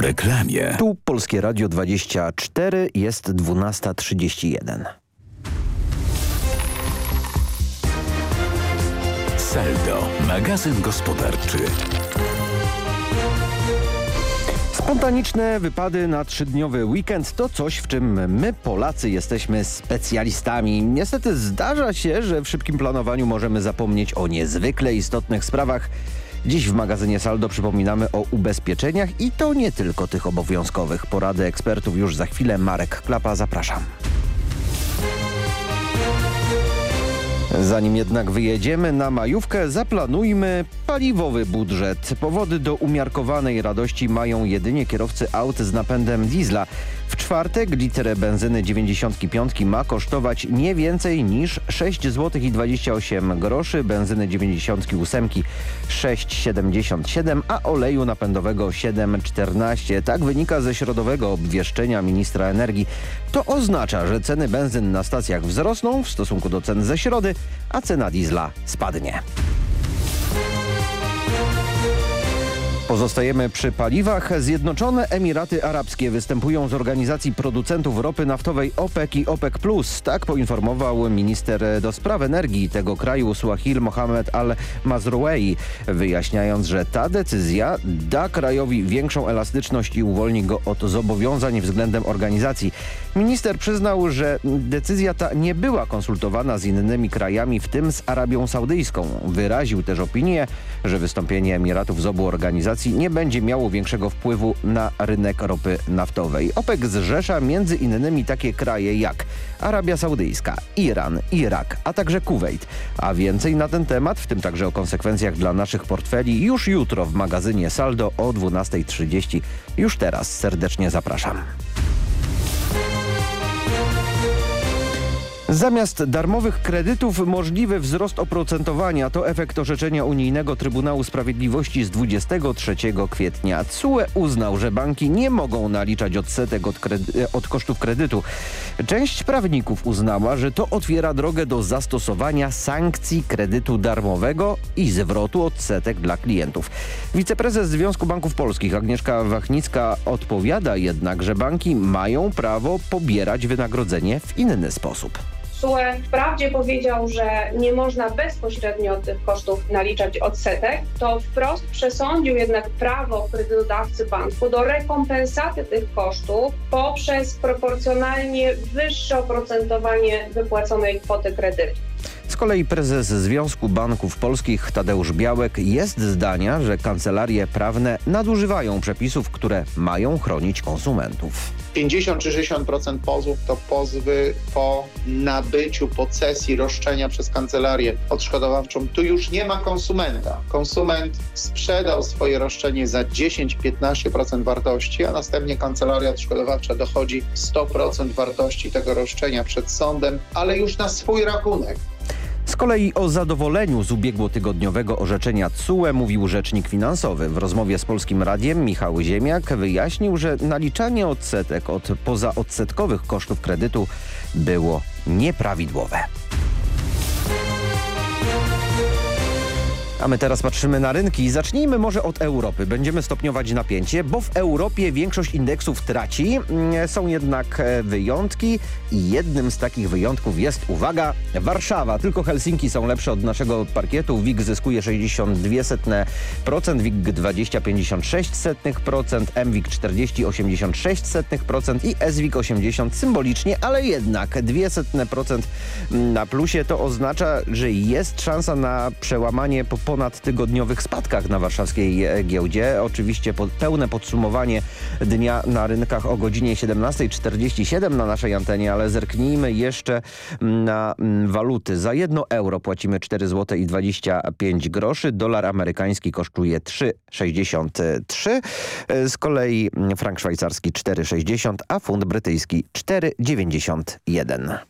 Po reklamie. Tu Polskie Radio 24 jest 12.31. Saldo, magazyn gospodarczy. Spontaniczne wypady na trzydniowy weekend to coś, w czym my Polacy jesteśmy specjalistami. Niestety zdarza się, że w szybkim planowaniu możemy zapomnieć o niezwykle istotnych sprawach. Dziś w magazynie Saldo przypominamy o ubezpieczeniach i to nie tylko tych obowiązkowych. Porady ekspertów już za chwilę. Marek Klapa, zapraszam. Zanim jednak wyjedziemy na majówkę, zaplanujmy paliwowy budżet. Powody do umiarkowanej radości mają jedynie kierowcy aut z napędem diesla. W czwartek liter benzyny 95 ma kosztować nie więcej niż 6 zł i 28 groszy, benzyny 98 6,77, a oleju napędowego 7,14. Tak wynika ze środowego obwieszczenia ministra energii. To oznacza, że ceny benzyn na stacjach wzrosną w stosunku do cen ze środy, a cena diesla spadnie. Pozostajemy przy paliwach. Zjednoczone Emiraty Arabskie występują z organizacji producentów ropy naftowej OPEC i OPEC+. Tak poinformował minister do spraw energii tego kraju Suahil Mohamed Al-Mazrouei, wyjaśniając, że ta decyzja da krajowi większą elastyczność i uwolni go od zobowiązań względem organizacji. Minister przyznał, że decyzja ta nie była konsultowana z innymi krajami, w tym z Arabią Saudyjską. Wyraził też opinię, że wystąpienie Emiratów z obu organizacji nie będzie miało większego wpływu na rynek ropy naftowej. OPEC zrzesza między innymi takie kraje jak Arabia Saudyjska, Iran, Irak, a także Kuwejt. A więcej na ten temat, w tym także o konsekwencjach dla naszych portfeli, już jutro w magazynie Saldo o 12.30. Już teraz serdecznie zapraszam. Zamiast darmowych kredytów możliwy wzrost oprocentowania to efekt orzeczenia Unijnego Trybunału Sprawiedliwości z 23 kwietnia. CUE uznał, że banki nie mogą naliczać odsetek od, od kosztów kredytu. Część prawników uznała, że to otwiera drogę do zastosowania sankcji kredytu darmowego i zwrotu odsetek dla klientów. Wiceprezes Związku Banków Polskich Agnieszka Wachnicka odpowiada jednak, że banki mają prawo pobierać wynagrodzenie w inny sposób TSUE wprawdzie powiedział, że nie można bezpośrednio tych kosztów naliczać odsetek, to wprost przesądził jednak prawo kredytodawcy banku do rekompensaty tych kosztów poprzez proporcjonalnie wyższe oprocentowanie wypłaconej kwoty kredytu. Z kolei prezes Związku Banków Polskich Tadeusz Białek jest zdania, że kancelarie prawne nadużywają przepisów, które mają chronić konsumentów. 50 czy 60% pozwów to pozwy po nabyciu, po cesji roszczenia przez kancelarię odszkodowawczą. Tu już nie ma konsumenta. Konsument sprzedał swoje roszczenie za 10-15% wartości, a następnie kancelaria odszkodowawcza dochodzi 100% wartości tego roszczenia przed sądem, ale już na swój rachunek. Z kolei o zadowoleniu z ubiegłotygodniowego orzeczenia TSUE mówił rzecznik finansowy. W rozmowie z Polskim Radiem Michał Ziemiak wyjaśnił, że naliczanie odsetek od pozaodsetkowych kosztów kredytu było nieprawidłowe. A my teraz patrzymy na rynki. Zacznijmy może od Europy. Będziemy stopniować napięcie, bo w Europie większość indeksów traci. Mm, Są jednak e, wyjątki i jednym z takich wyjątków jest, uwaga, Warszawa. Tylko Helsinki są lepsze od naszego parkietu. WIG zyskuje 62%, WIG 20,56%, MWIG 40,86% i SWIG 80 symbolicznie, ale jednak 0,02% na plusie. To oznacza, że jest szansa na przełamanie po ponadtygodniowych spadkach na warszawskiej e, giełdzie. Oczywiście pełne podsumowanie dnia na rynkach o godzinie 17.47 na naszej antenie, ale zerknijmy jeszcze na mm, waluty. Za jedno euro płacimy 4 zł i 25 groszy. Dolar amerykański kosztuje 3,63. E, Z kolei mm, frank szwajcarski 4,60, a funt brytyjski 4,91.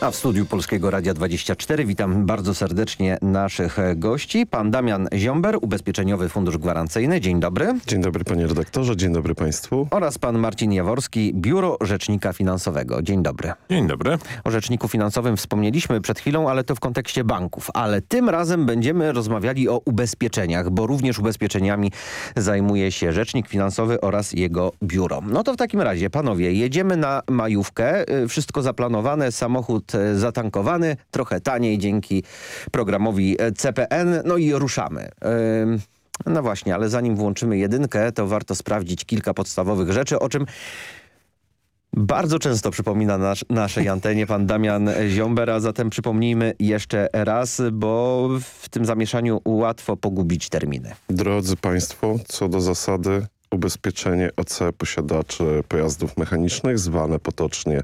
A w studiu Polskiego Radia 24 witam bardzo serdecznie naszych gości. Pan Damian Ziomber, Ubezpieczeniowy Fundusz Gwarancyjny. Dzień dobry. Dzień dobry panie redaktorze, dzień dobry państwu. Oraz pan Marcin Jaworski, Biuro Rzecznika Finansowego. Dzień dobry. Dzień dobry. O Rzeczniku Finansowym wspomnieliśmy przed chwilą, ale to w kontekście banków. Ale tym razem będziemy rozmawiali o ubezpieczeniach, bo również ubezpieczeniami zajmuje się Rzecznik Finansowy oraz jego biuro. No to w takim razie, panowie, jedziemy na majówkę. Y, Wszystko zaplanowane, samochód y, zatankowany, trochę taniej dzięki programowi y, CPN. No i ruszamy. No właśnie, ale zanim włączymy jedynkę, to warto sprawdzić kilka podstawowych rzeczy, o czym bardzo często przypomina nasz, naszej antenie pan Damian Ziomber, a zatem przypomnijmy jeszcze raz, bo w tym zamieszaniu łatwo pogubić terminy. Drodzy państwo, co do zasady ubezpieczenie OC posiadaczy pojazdów mechanicznych, zwane potocznie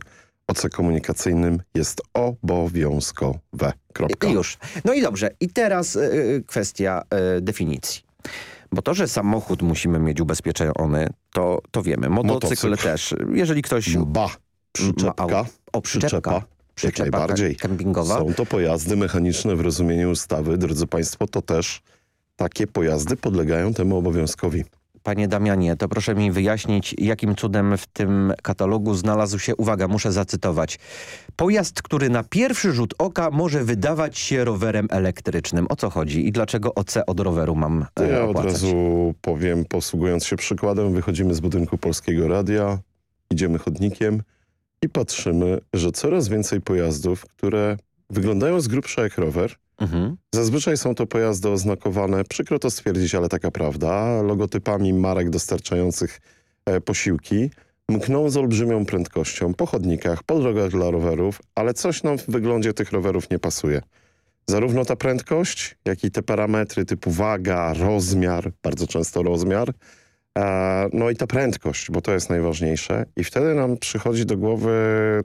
OC komunikacyjnym jest obowiązkowe. Kropka. Już. No i dobrze. I teraz y, kwestia y, definicji. Bo to, że samochód musimy mieć ubezpieczony, to, to wiemy. Motocykl, Motocykl. też. Jeżeli ktoś... Ba, przyczepka, Ma, o, przyczepka. jak Przyczepa najbardziej. kempingowa. Są to pojazdy mechaniczne w rozumieniu ustawy. Drodzy państwo, to też takie pojazdy podlegają temu obowiązkowi. Panie Damianie, to proszę mi wyjaśnić, jakim cudem w tym katalogu znalazł się, uwaga, muszę zacytować, pojazd, który na pierwszy rzut oka może wydawać się rowerem elektrycznym. O co chodzi i dlaczego OC od roweru mam e, ja od razu powiem, posługując się przykładem, wychodzimy z budynku Polskiego Radia, idziemy chodnikiem i patrzymy, że coraz więcej pojazdów, które wyglądają z grubsza jak rower, Mhm. Zazwyczaj są to pojazdy oznakowane, przykro to stwierdzić, ale taka prawda, logotypami marek dostarczających e, posiłki. Mkną z olbrzymią prędkością po chodnikach, po drogach dla rowerów, ale coś nam w wyglądzie tych rowerów nie pasuje. Zarówno ta prędkość, jak i te parametry typu waga, rozmiar, bardzo często rozmiar, e, no i ta prędkość, bo to jest najważniejsze. I wtedy nam przychodzi do głowy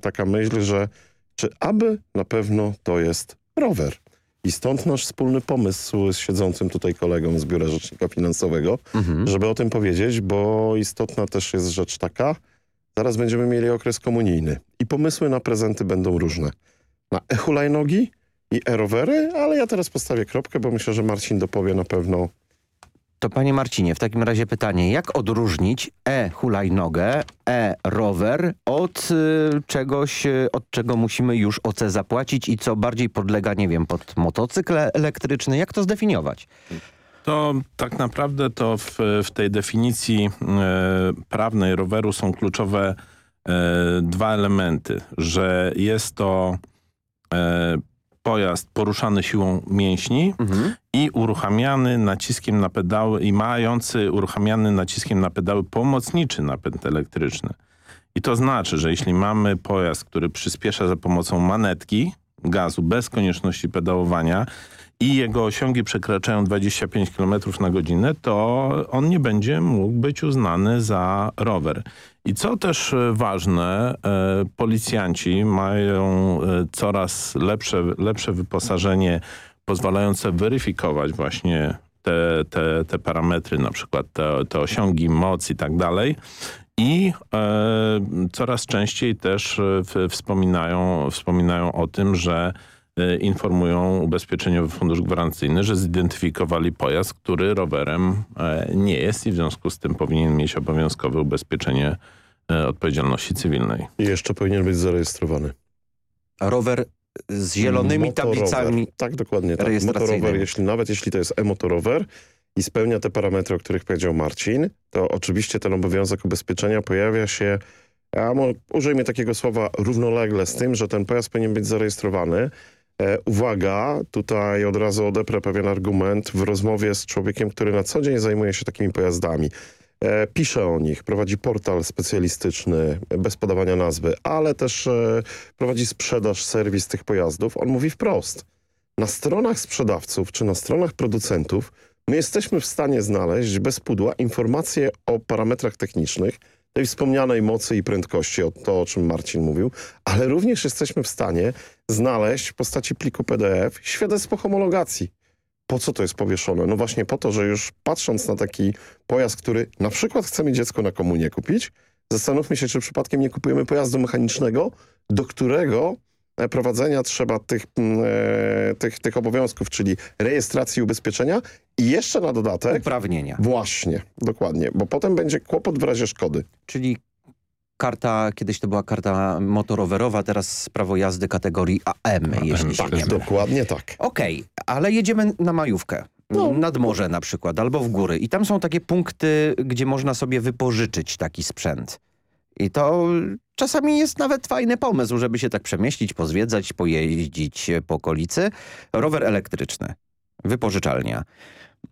taka myśl, że czy aby na pewno to jest rower. I stąd nasz wspólny pomysł z siedzącym tutaj kolegą z Biura Rzecznika Finansowego, żeby o tym powiedzieć, bo istotna też jest rzecz taka, zaraz będziemy mieli okres komunijny i pomysły na prezenty będą różne. Na e-hulajnogi i e-rowery, ale ja teraz postawię kropkę, bo myślę, że Marcin dopowie na pewno To panie Marcinie, w takim razie pytanie, jak odróżnić e-hulajnogę, e-rower od y, czegoś, y, od czego musimy już OC zapłacić i co bardziej podlega, nie wiem, pod motocykl elektryczny? Jak to zdefiniować? To tak naprawdę to w, w tej definicji e, prawnej roweru są kluczowe e, dwa elementy, że jest to e, pojazd poruszany siłą mięśni Mhm. i uruchamiany naciskiem na pedały i mający uruchamiany naciskiem na pedały pomocniczy napęd elektryczny. I to znaczy, że jeśli mamy pojazd, który przyspiesza za pomocą manetki gazu bez konieczności pedałowania i jego osiągi przekraczają 25 km na godzinę, to on nie będzie mógł być uznany za rower. I co też e, ważne, e, policjanci mają e, coraz lepsze, lepsze wyposażenie pozwalające weryfikować właśnie te, te, te parametry, na przykład te, te osiągi, moc i tak dalej. I e, coraz częściej też w, wspominają, wspominają o tym, że informują Ubezpieczeniowy Fundusz Gwarancyjny, że zidentyfikowali pojazd, który rowerem e, nie jest i w związku z tym powinien mieć obowiązkowe ubezpieczenie e, odpowiedzialności cywilnej. I jeszcze powinien być zarejestrowany. Rower z zielonymi Motorower. tablicami Tak, dokładnie. Tak. Motorower, jeśli, nawet jeśli to jest e-motorower i spełnia te parametry, o których powiedział Marcin, to oczywiście ten obowiązek ubezpieczenia pojawia się, ja mo- użyjmy takiego słowa równolegle z tym, że ten pojazd powinien być zarejestrowany. E, uwaga, tutaj od razu odeprę pewien argument w rozmowie z człowiekiem, który na co dzień zajmuje się takimi pojazdami. E, pisze o nich, prowadzi portal specjalistyczny, bez podawania nazwy, ale też e, prowadzi sprzedaż, serwis tych pojazdów. On mówi wprost, na stronach sprzedawców czy na stronach producentów my jesteśmy w stanie znaleźć bez pudła informacje o parametrach technicznych, tej wspomnianej mocy i prędkości, o to o czym Marcin mówił, ale również jesteśmy w stanie znaleźć w postaci pliku PDF świadectwo homologacji. Po co to jest powieszone? No właśnie po to, że już patrząc na taki pojazd, który na przykład chcemy dziecko na komunię kupić, zastanówmy się, czy przypadkiem nie kupujemy pojazdu mechanicznego, do którego prowadzenia trzeba tych, mm, e, tych, tych obowiązków, czyli rejestracji ubezpieczenia i jeszcze na dodatek... Uprawnienia. Właśnie, dokładnie, bo potem będzie kłopot w razie szkody. Czyli karta, kiedyś to była karta motorowerowa, teraz prawo jazdy kategorii AM, jeśli się tak, nie mylę. dokładnie tak. Okej, ale jedziemy na majówkę. Nad morze na przykład, albo w góry. I tam są takie punkty, gdzie można sobie wypożyczyć taki sprzęt. I to czasami jest nawet fajny pomysł, żeby się tak przemieścić, pozwiedzać, pojeździć po okolicy. Rower elektryczny, wypożyczalnia.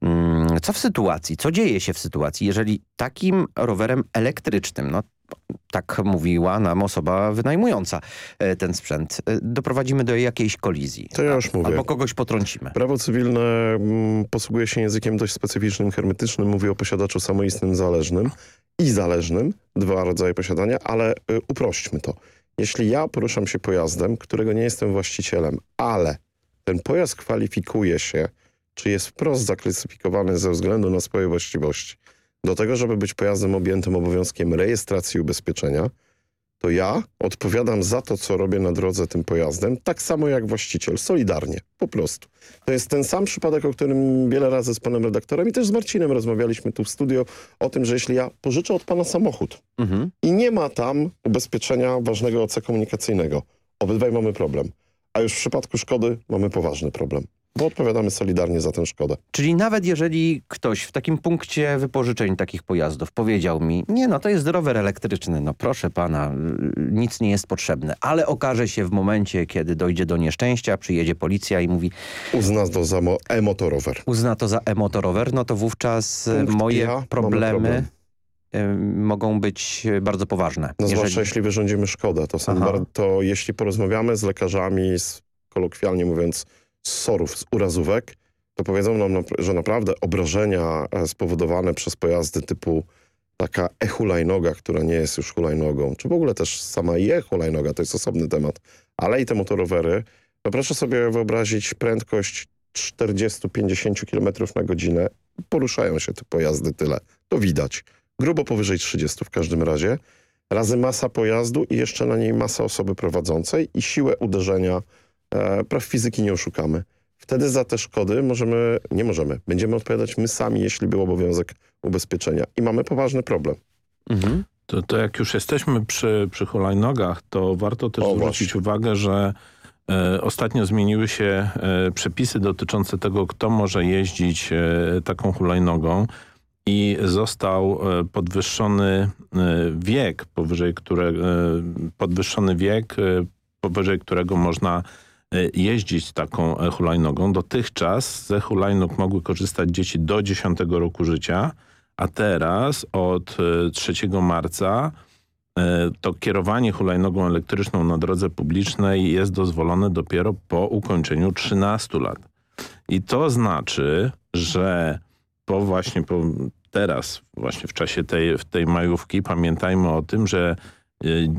Mm, Co w sytuacji, co dzieje się w sytuacji, jeżeli takim rowerem elektrycznym, no tak mówiła nam osoba wynajmująca e, ten sprzęt, e, doprowadzimy do jakiejś kolizji. To ja już mówię. Albo kogoś potrącimy. Prawo cywilne mm, posługuje się językiem dość specyficznym, hermetycznym. Mówi o posiadaczu samoistnym zależnym i zależnym. Dwa rodzaje posiadania, ale y, uprośćmy to. Jeśli ja poruszam się pojazdem, którego nie jestem właścicielem, ale ten pojazd kwalifikuje się, czy jest wprost zaklasyfikowany ze względu na swoje właściwości, do tego, żeby być pojazdem objętym obowiązkiem rejestracji ubezpieczenia, to ja odpowiadam za to, co robię na drodze tym pojazdem, tak samo jak właściciel, solidarnie, po prostu. To jest ten sam przypadek, o którym wiele razy z panem redaktorem i też z Marcinem rozmawialiśmy tu w studio o tym, że jeśli ja pożyczę od pana samochód Mhm. i nie ma tam ubezpieczenia ważnego OC komunikacyjnego, obydwaj mamy problem. A już w przypadku szkody mamy poważny problem, bo odpowiadamy solidarnie za tę szkodę. Czyli nawet jeżeli ktoś w takim punkcie wypożyczeń takich pojazdów powiedział mi, nie no to jest rower elektryczny, no proszę pana, y, nic nie jest potrzebne, ale okaże się w momencie, kiedy dojdzie do nieszczęścia, przyjedzie policja i mówi... Uzna to za mo- e-motorower. Uzna to za e-motorower, no to wówczas y, Punkt moje ja, problemy problem. y, mogą być bardzo poważne. No Jeżeli- zwłaszcza jeśli wyrządzimy szkodę. To, są to jeśli porozmawiamy z lekarzami, z, kolokwialnie mówiąc, sorów, z urazówek, to powiedzą nam, że naprawdę obrażenia e, spowodowane przez pojazdy typu taka e-hulajnoga, która nie jest już hulajnogą, czy w ogóle też sama e-hulajnoga, to jest osobny temat, ale i te motorowery, no proszę sobie wyobrazić prędkość 40-50 km na godzinę, poruszają się te pojazdy tyle, to widać. Grubo powyżej 30 w każdym razie, razy masa pojazdu i jeszcze na niej masa osoby prowadzącej i siłę uderzenia. E, praw fizyki nie oszukamy. Wtedy za te szkody możemy, nie możemy, będziemy odpowiadać my sami, jeśli był obowiązek ubezpieczenia. I mamy poważny problem. Mhm. To, to jak już jesteśmy przy, przy hulajnogach, to warto też O, zwrócić właśnie. uwagę, że E, ostatnio zmieniły się e, przepisy dotyczące tego, kto może jeździć e, taką hulajnogą i został podwyższony wiek, powyżej które, podwyższony wiek, powyżej którego można jeździć taką hulajnogą. Dotychczas ze hulajnóg mogły korzystać dzieci do 10 roku życia, a teraz od 3 marca E, to kierowanie hulajnogą elektryczną na drodze publicznej jest dozwolone dopiero po ukończeniu 13 lat. I to znaczy, że po właśnie po teraz, właśnie w czasie tej, w tej majówki pamiętajmy o tym, że y,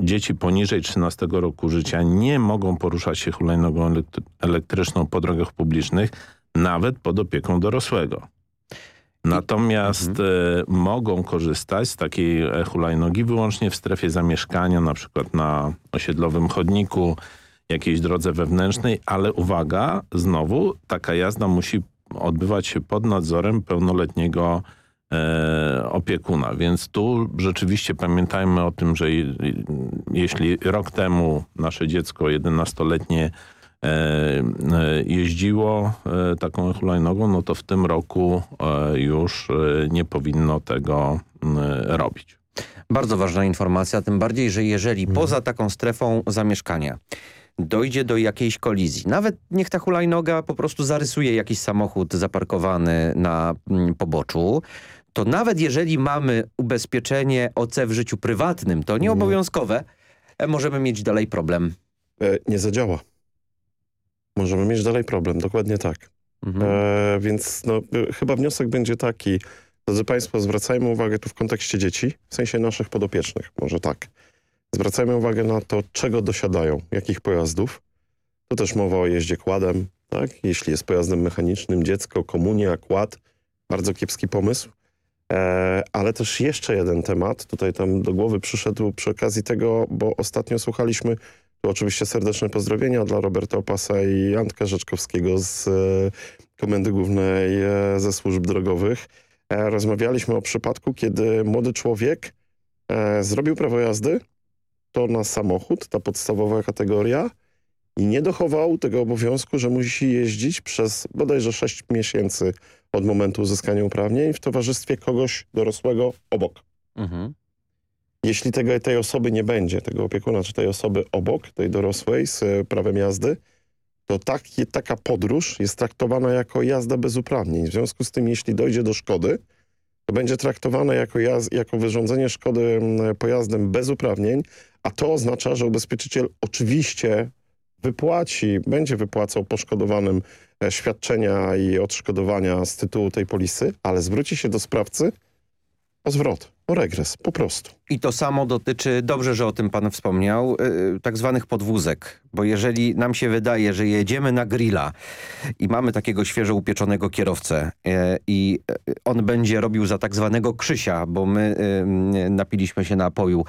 dzieci poniżej 13 roku życia nie mogą poruszać się hulajnogą elektryczną po drogach publicznych, nawet pod opieką dorosłego. Natomiast mhm. e, mogą korzystać z takiej e, hulajnogi wyłącznie w strefie zamieszkania, na przykład na osiedlowym chodniku, jakiejś drodze wewnętrznej, ale uwaga, znowu taka jazda musi odbywać się pod nadzorem pełnoletniego opiekuna. Więc tu rzeczywiście pamiętajmy o tym, że jeśli rok temu nasze dziecko 11-letnie E, e, jeździło e, taką hulajnogą, no to w tym roku już nie powinno tego robić. Bardzo ważna informacja, tym bardziej, że jeżeli mhm. poza taką strefą zamieszkania dojdzie do jakiejś kolizji, nawet niech ta hulajnoga po prostu zarysuje jakiś samochód zaparkowany na poboczu, to nawet jeżeli mamy ubezpieczenie OC w życiu prywatnym, to nieobowiązkowe, możemy mieć dalej problem. Nie zadziała możemy mieć dalej problem, dokładnie tak. Mhm. E, więc no, chyba wniosek będzie taki, drodzy Państwo, zwracajmy uwagę tu w kontekście dzieci, w sensie naszych podopiecznych, może tak. Zwracajmy uwagę na to, czego dosiadają, jakich pojazdów. To też mowa o jeździe kładem, tak? Jeśli jest pojazdem mechanicznym, dziecko, komunia, kład, bardzo kiepski pomysł. E, ale też jeszcze jeden temat, tutaj tam do głowy przyszedł przy okazji tego, bo ostatnio słuchaliśmy tu oczywiście serdeczne pozdrowienia dla Roberta Opasa i Antka Rzeczkowskiego z e, Komendy Głównej e, ze Służb Drogowych. Rozmawialiśmy o przypadku, kiedy młody człowiek zrobił prawo jazdy, to na samochód, ta podstawowa kategoria, i nie dochował tego obowiązku, że musi jeździć przez bodajże 6 miesięcy od momentu uzyskania uprawnień w towarzystwie kogoś dorosłego obok. Mhm. Jeśli tego, tej osoby nie będzie, tego opiekuna czy tej osoby obok, tej dorosłej z prawem jazdy, to taki, taka podróż jest traktowana jako jazda bez uprawnień. W związku z tym, jeśli dojdzie do szkody, to będzie traktowane jako, jaz jako wyrządzenie szkody pojazdem bez uprawnień, a to oznacza, że ubezpieczyciel oczywiście wypłaci, będzie wypłacał poszkodowanym e, świadczenia i odszkodowania z tytułu tej polisy, ale zwróci się do sprawcy o zwrot, o regres, po prostu. I to samo dotyczy, dobrze, że o tym pan wspomniał, yy, tak zwanych podwózek. Bo jeżeli nam się wydaje, że jedziemy na grilla i mamy takiego świeżo upieczonego kierowcę yy, i on będzie robił za tak zwanego Krzysia, bo my yy, napiliśmy się napoju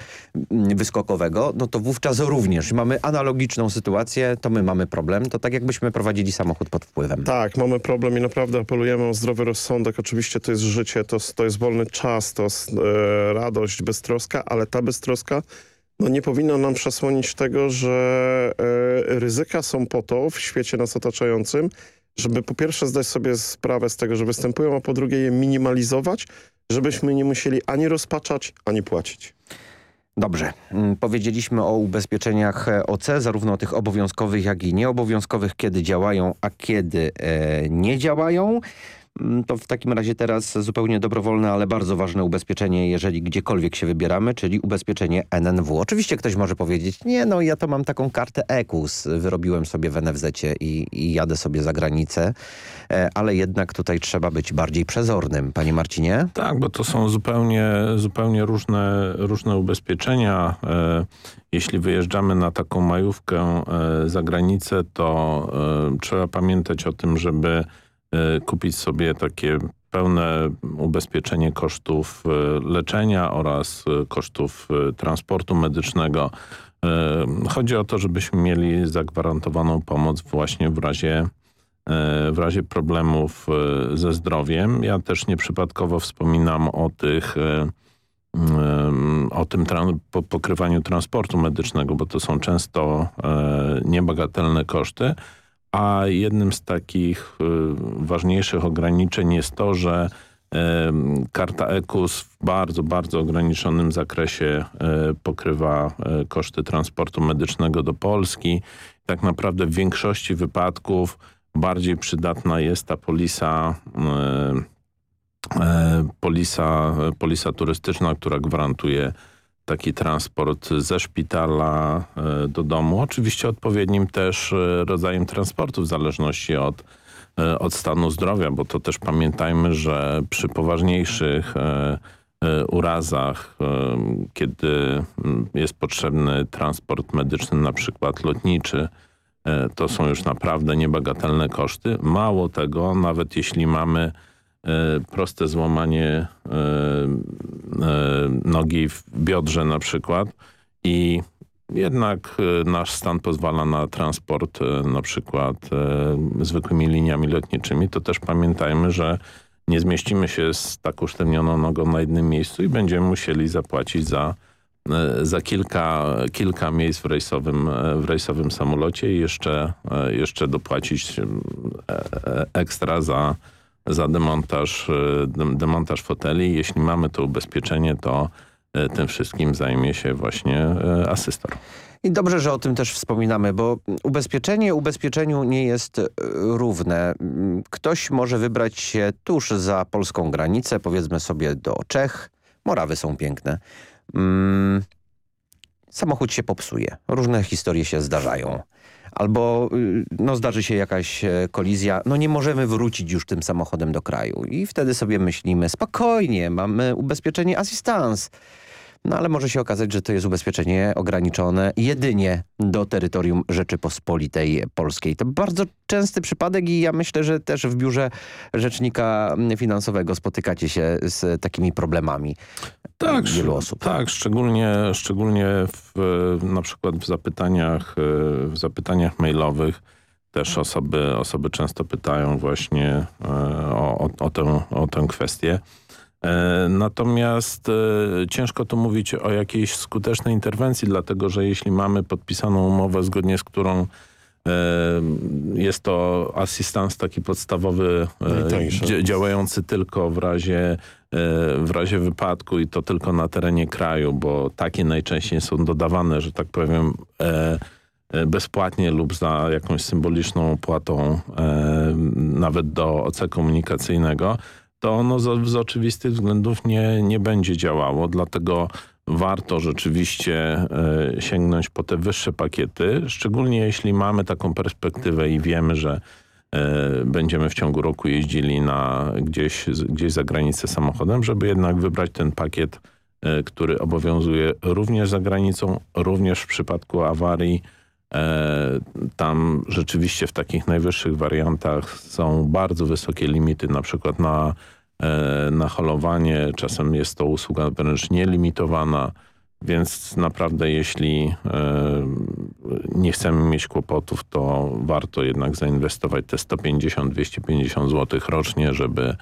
mm, wyskokowego, no to wówczas również mamy analogiczną sytuację, to my mamy problem. To tak jakbyśmy prowadzili samochód pod wpływem. Tak, mamy problem i naprawdę apelujemy o zdrowy rozsądek. Oczywiście to jest życie, to, to jest wolny czas, to jest e, radość, beztroska ale ta beztroska no nie powinno nam przesłonić tego, że e, ryzyka są po to w świecie nas otaczającym, żeby po pierwsze zdać sobie sprawę z tego, że występują, a po drugie je minimalizować, żebyśmy nie musieli ani rozpaczać, ani płacić. Dobrze. Mm, powiedzieliśmy o ubezpieczeniach e, OC, zarówno tych obowiązkowych, jak i nieobowiązkowych, kiedy działają, a kiedy e, nie działają. Mm, to w takim razie teraz zupełnie dobrowolne, ale bardzo ważne ubezpieczenie, jeżeli gdziekolwiek się wybieramy, czyli ubezpieczenie NNW. Oczywiście ktoś może powiedzieć, nie no ja to mam taką kartę EKUS, wyrobiłem sobie w NFZ i, i jadę sobie za granicę, e, ale jednak tutaj trzeba być bardziej przezornym. Panie Marcinie? Tak, bo to są zupełnie, zupełnie różne, różne ubezpieczenia. E, jeśli wyjeżdżamy na taką majówkę e, za granicę, to trzeba pamiętać o tym, żeby kupić sobie takie pełne ubezpieczenie kosztów e, leczenia oraz e, kosztów transportu medycznego. Chodzi o to, żebyśmy mieli zagwarantowaną pomoc właśnie w razie, w razie problemów ze zdrowiem. Ja też nieprzypadkowo wspominam o tych o tym po pokrywaniu transportu medycznego, bo to są często niebagatelne koszty, a jednym z takich e, ważniejszych ograniczeń jest to, że e, karta EKUS w bardzo, bardzo ograniczonym zakresie pokrywa koszty transportu medycznego do Polski. Tak naprawdę w większości wypadków bardziej przydatna jest ta polisa E, polisa, polisa turystyczna, która gwarantuje taki transport ze szpitala e, do domu. Oczywiście odpowiednim też e, rodzajem transportu w zależności od, od stanu zdrowia, bo to też pamiętajmy, że przy poważniejszych urazach, kiedy jest potrzebny transport medyczny, na przykład lotniczy, to są już naprawdę niebagatelne koszty. Mało tego, nawet jeśli mamy E, proste złamanie e, e, nogi w biodrze na przykład. I jednak nasz stan pozwala na transport na przykład zwykłymi liniami lotniczymi, to też pamiętajmy, że nie zmieścimy się z tak usztywnioną nogą na jednym miejscu i będziemy musieli zapłacić za, za kilka, kilka miejsc w rejsowym, w rejsowym samolocie i jeszcze, jeszcze dopłacić ekstra za za demontaż, e, demontaż foteli. Jeśli mamy to ubezpieczenie, to e, tym wszystkim zajmie się właśnie e, asystor. I dobrze, że o tym też wspominamy, bo ubezpieczenie ubezpieczeniu nie jest równe. Ktoś może wybrać się tuż za polską granicę, powiedzmy sobie do Czech. Morawy są piękne. Hmm. Samochód się popsuje. Różne historie się zdarzają albo y, no, zdarzy się jakaś e, kolizja, no nie możemy wrócić już tym samochodem do kraju. I wtedy sobie myślimy, spokojnie, mamy ubezpieczenie assistance. No ale może się okazać, że to jest ubezpieczenie ograniczone jedynie do terytorium Rzeczypospolitej Polskiej. To bardzo częsty przypadek i ja myślę, że też w biurze Rzecznika Finansowego spotykacie się z takimi problemami tak, wielu osób. Tak, szczególnie, szczególnie w, na przykład w zapytaniach, w zapytaniach mailowych też osoby, osoby często pytają właśnie e, o, o, o, tę, o tę kwestię. E, natomiast e, ciężko tu mówić o jakiejś skutecznej interwencji, dlatego że jeśli mamy podpisaną umowę, zgodnie z którą jest to asystans taki podstawowy, działający tylko w razie, w razie wypadku i to tylko na terenie kraju, bo takie najczęściej są dodawane, że tak powiem, bezpłatnie lub za jakąś symboliczną opłatą nawet do OC komunikacyjnego, to ono z, z oczywistych względów nie, nie będzie działało, dlatego warto rzeczywiście e, sięgnąć po te wyższe pakiety, szczególnie jeśli mamy taką perspektywę i wiemy, że e, będziemy w ciągu roku jeździli na gdzieś, gdzieś za granicę samochodem, żeby jednak wybrać ten pakiet, e, który obowiązuje również za granicą, również w przypadku awarii. Tam rzeczywiście w takich najwyższych wariantach są bardzo wysokie limity, na przykład na na holowanie. Czasem jest to usługa wręcz nielimitowana, więc naprawdę jeśli e, nie chcemy mieć kłopotów, to warto jednak zainwestować te 150-250 zł rocznie, żeby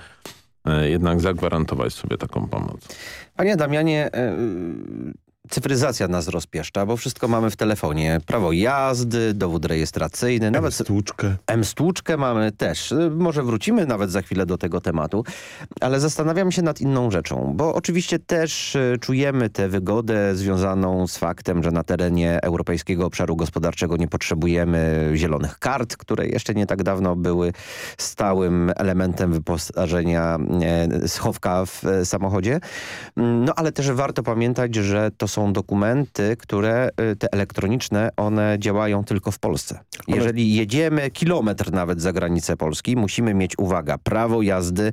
e, jednak zagwarantować sobie taką pomoc. Panie Damianie, cyfryzacja nas rozpieszcza, bo wszystko mamy w telefonie. Prawo jazdy, dowód rejestracyjny. Nawet M-stłuczkę. M-stłuczkę mamy też. Może wrócimy nawet za chwilę do tego tematu, ale zastanawiam się nad inną rzeczą, bo oczywiście też e, czujemy tę wygodę związaną z faktem, że na terenie Europejskiego Obszaru Gospodarczego nie potrzebujemy zielonych kart, które jeszcze nie tak dawno były stałym elementem wyposażenia e, schowka w e, samochodzie. No ale też warto pamiętać, że to są są dokumenty, które y, te elektroniczne, one działają tylko w Polsce. Jeżeli jedziemy kilometr nawet za granicę Polski, musimy mieć, uwaga, prawo jazdy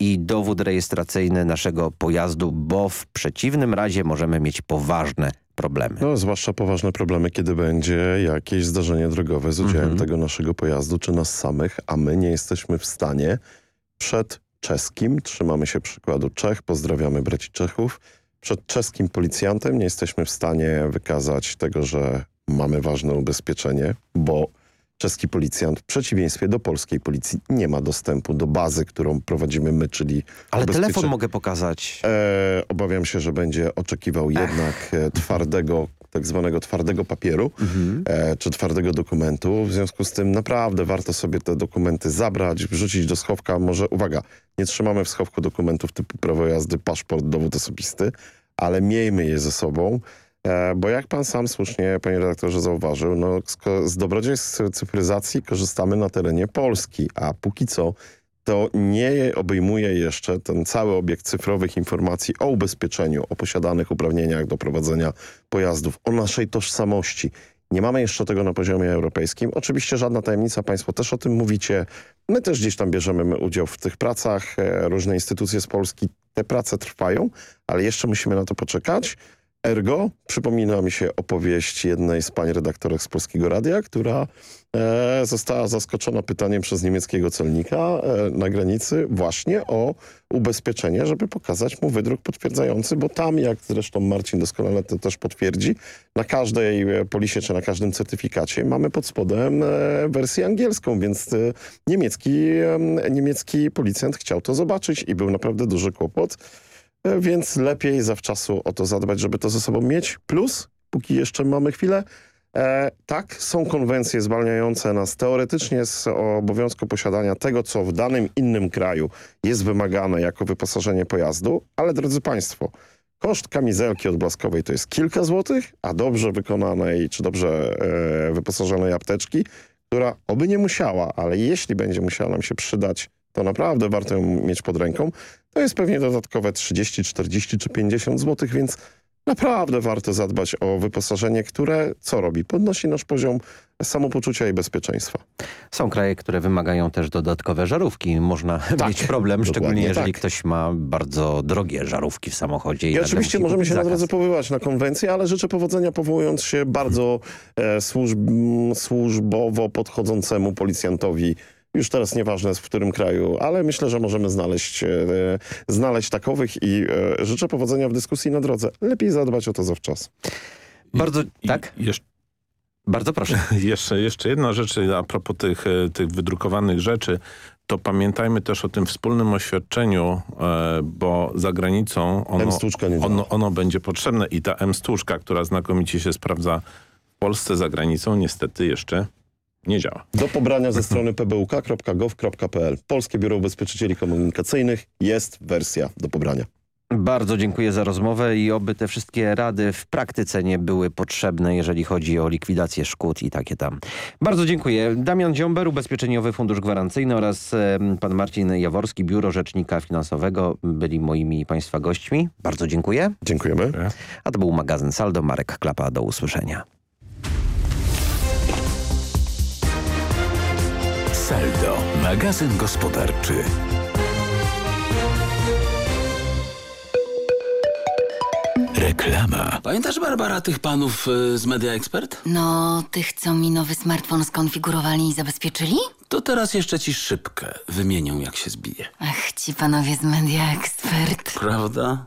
i dowód rejestracyjny naszego pojazdu, bo w przeciwnym razie możemy mieć poważne problemy. No, zwłaszcza poważne problemy, kiedy będzie jakieś zdarzenie drogowe z udziałem mhm. tego naszego pojazdu, czy nas samych, a my nie jesteśmy w stanie przed czeskim, trzymamy się przykładu Czech, pozdrawiamy braci Czechów, przed czeskim policjantem nie jesteśmy w stanie wykazać tego, że mamy ważne ubezpieczenie, bo czeski policjant w przeciwieństwie do polskiej policji nie ma dostępu do bazy, którą prowadzimy my, czyli... Ale telefon mogę pokazać. E, obawiam się, że będzie oczekiwał jednak e, twardego, tak zwanego twardego papieru, e, czy twardego dokumentu. W związku z tym naprawdę warto sobie te dokumenty zabrać, wrzucić do schowka. Może, uwaga, nie trzymamy w schowku dokumentów typu prawo jazdy, paszport, dowód osobisty, ale miejmy je ze sobą. E, Bo jak pan sam słusznie, panie redaktorze, zauważył, no, z, z dobrodziejstw cyfryzacji korzystamy na terenie Polski, a póki co to nie obejmuje jeszcze ten cały obiekt cyfrowych informacji o ubezpieczeniu, o posiadanych uprawnieniach do prowadzenia pojazdów, o naszej tożsamości. Nie mamy jeszcze tego na poziomie europejskim. Oczywiście żadna tajemnica, państwo też o tym mówicie. My też gdzieś tam bierzemy udział w tych pracach, e, różne instytucje z Polski. Te prace trwają, ale jeszcze musimy na to poczekać. Ergo przypomina mi się opowieść jednej z pań redaktorek z Polskiego Radia, która e, została zaskoczona pytaniem przez niemieckiego celnika e, na granicy właśnie o ubezpieczenie, żeby pokazać mu wydruk potwierdzający, bo tam, jak zresztą Marcin doskonale to też potwierdzi, na każdej e, polisie czy na każdym certyfikacie mamy pod spodem e, wersję angielską, więc e, niemiecki, niemiecki policjant chciał to zobaczyć i był naprawdę duży kłopot. Więc lepiej zawczasu o to zadbać, żeby to ze sobą mieć. Plus, póki jeszcze mamy chwilę, e, tak, są konwencje zwalniające nas teoretycznie z obowiązku posiadania tego, co w danym innym kraju jest wymagane jako wyposażenie pojazdu, ale drodzy Państwo, koszt kamizelki odblaskowej to jest kilka złotych, a dobrze wykonanej czy dobrze e, wyposażonej apteczki, która oby nie musiała, ale jeśli będzie musiała nam się przydać, to naprawdę warto ją mieć pod ręką. To jest pewnie dodatkowe 30, 40 czy 50 zł, więc naprawdę warto zadbać o wyposażenie, które co robi? Podnosi nasz poziom samopoczucia i bezpieczeństwa. Są kraje, które wymagają też dodatkowe żarówki. Można mieć problem, szczególnie jeżeli tak. ktoś ma bardzo drogie żarówki w samochodzie. I nagle oczywiście możemy się na zakaz. drodze powoływać na konwencję, ale życzę powodzenia powołując się bardzo e, służb, służbowo podchodzącemu policjantowi. Już teraz nieważne w którym kraju, ale myślę, że możemy znaleźć, e, znaleźć takowych i e, życzę powodzenia w dyskusji na drodze. Lepiej zadbać o to zawczas. Bardzo, tak? Jeszcze, Bardzo proszę. jeszcze, jeszcze jedna rzecz a propos tych, e, tych wydrukowanych rzeczy. To pamiętajmy też o tym wspólnym oświadczeniu, bo za granicą ono, ono, ono będzie potrzebne i ta M-stłuczka, która znakomicie się sprawdza w Polsce za granicą, niestety jeszcze nie działa. Do pobrania ze strony pbuk.gov.pl. Polskie Biuro Ubezpieczycieli Komunikacyjnych jest wersja do pobrania. Bardzo dziękuję za rozmowę i oby te wszystkie rady w praktyce nie były potrzebne, jeżeli chodzi o likwidację szkód i takie tam. Bardzo dziękuję. Damian Dziomber, Ubezpieczeniowy Fundusz Gwarancyjny oraz pan Marcin Jaworski, Biuro Rzecznika Finansowego byli moimi Państwa gośćmi. Bardzo dziękuję. Dziękujemy. A to był magazyn Saldo. Marek Klapa. Do usłyszenia. Saldo, magazyn gospodarczy. Reklama. Pamiętasz, Barbara, tych panów y, z Media Expert? No, tych, co mi nowy smartfon skonfigurowali i zabezpieczyli? To teraz jeszcze ci szybkę wymienią, jak się zbije. Ach, ci panowie z Media Expert. Prawda?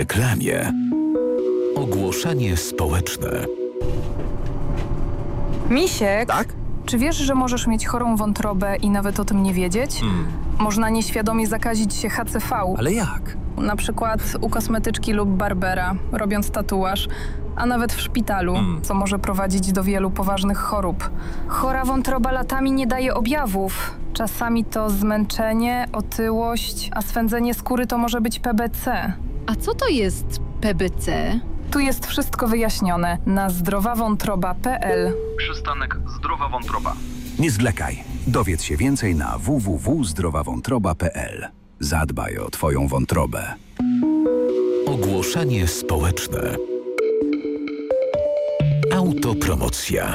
Reklamie. Ogłoszenie społeczne. Misiek? Tak? Czy wiesz, że możesz mieć chorą wątrobę i nawet o tym nie wiedzieć? Można nieświadomie zakazić się HCV. Ale jak? Na przykład u kosmetyczki lub barbera, robiąc tatuaż, a nawet w szpitalu, co może prowadzić do wielu poważnych chorób. Chora wątroba latami nie daje objawów. Czasami to zmęczenie, otyłość, a swędzenie skóry to może być PBC. A co to jest PBC? Tu jest wszystko wyjaśnione na zdrowawątroba.pl. Przystanek Zdrowa Wątroba. Nie zwlekaj. Dowiedz się więcej na www.zdrowawątroba.pl. Zadbaj o Twoją wątrobę. Ogłoszenie społeczne. Autopromocja.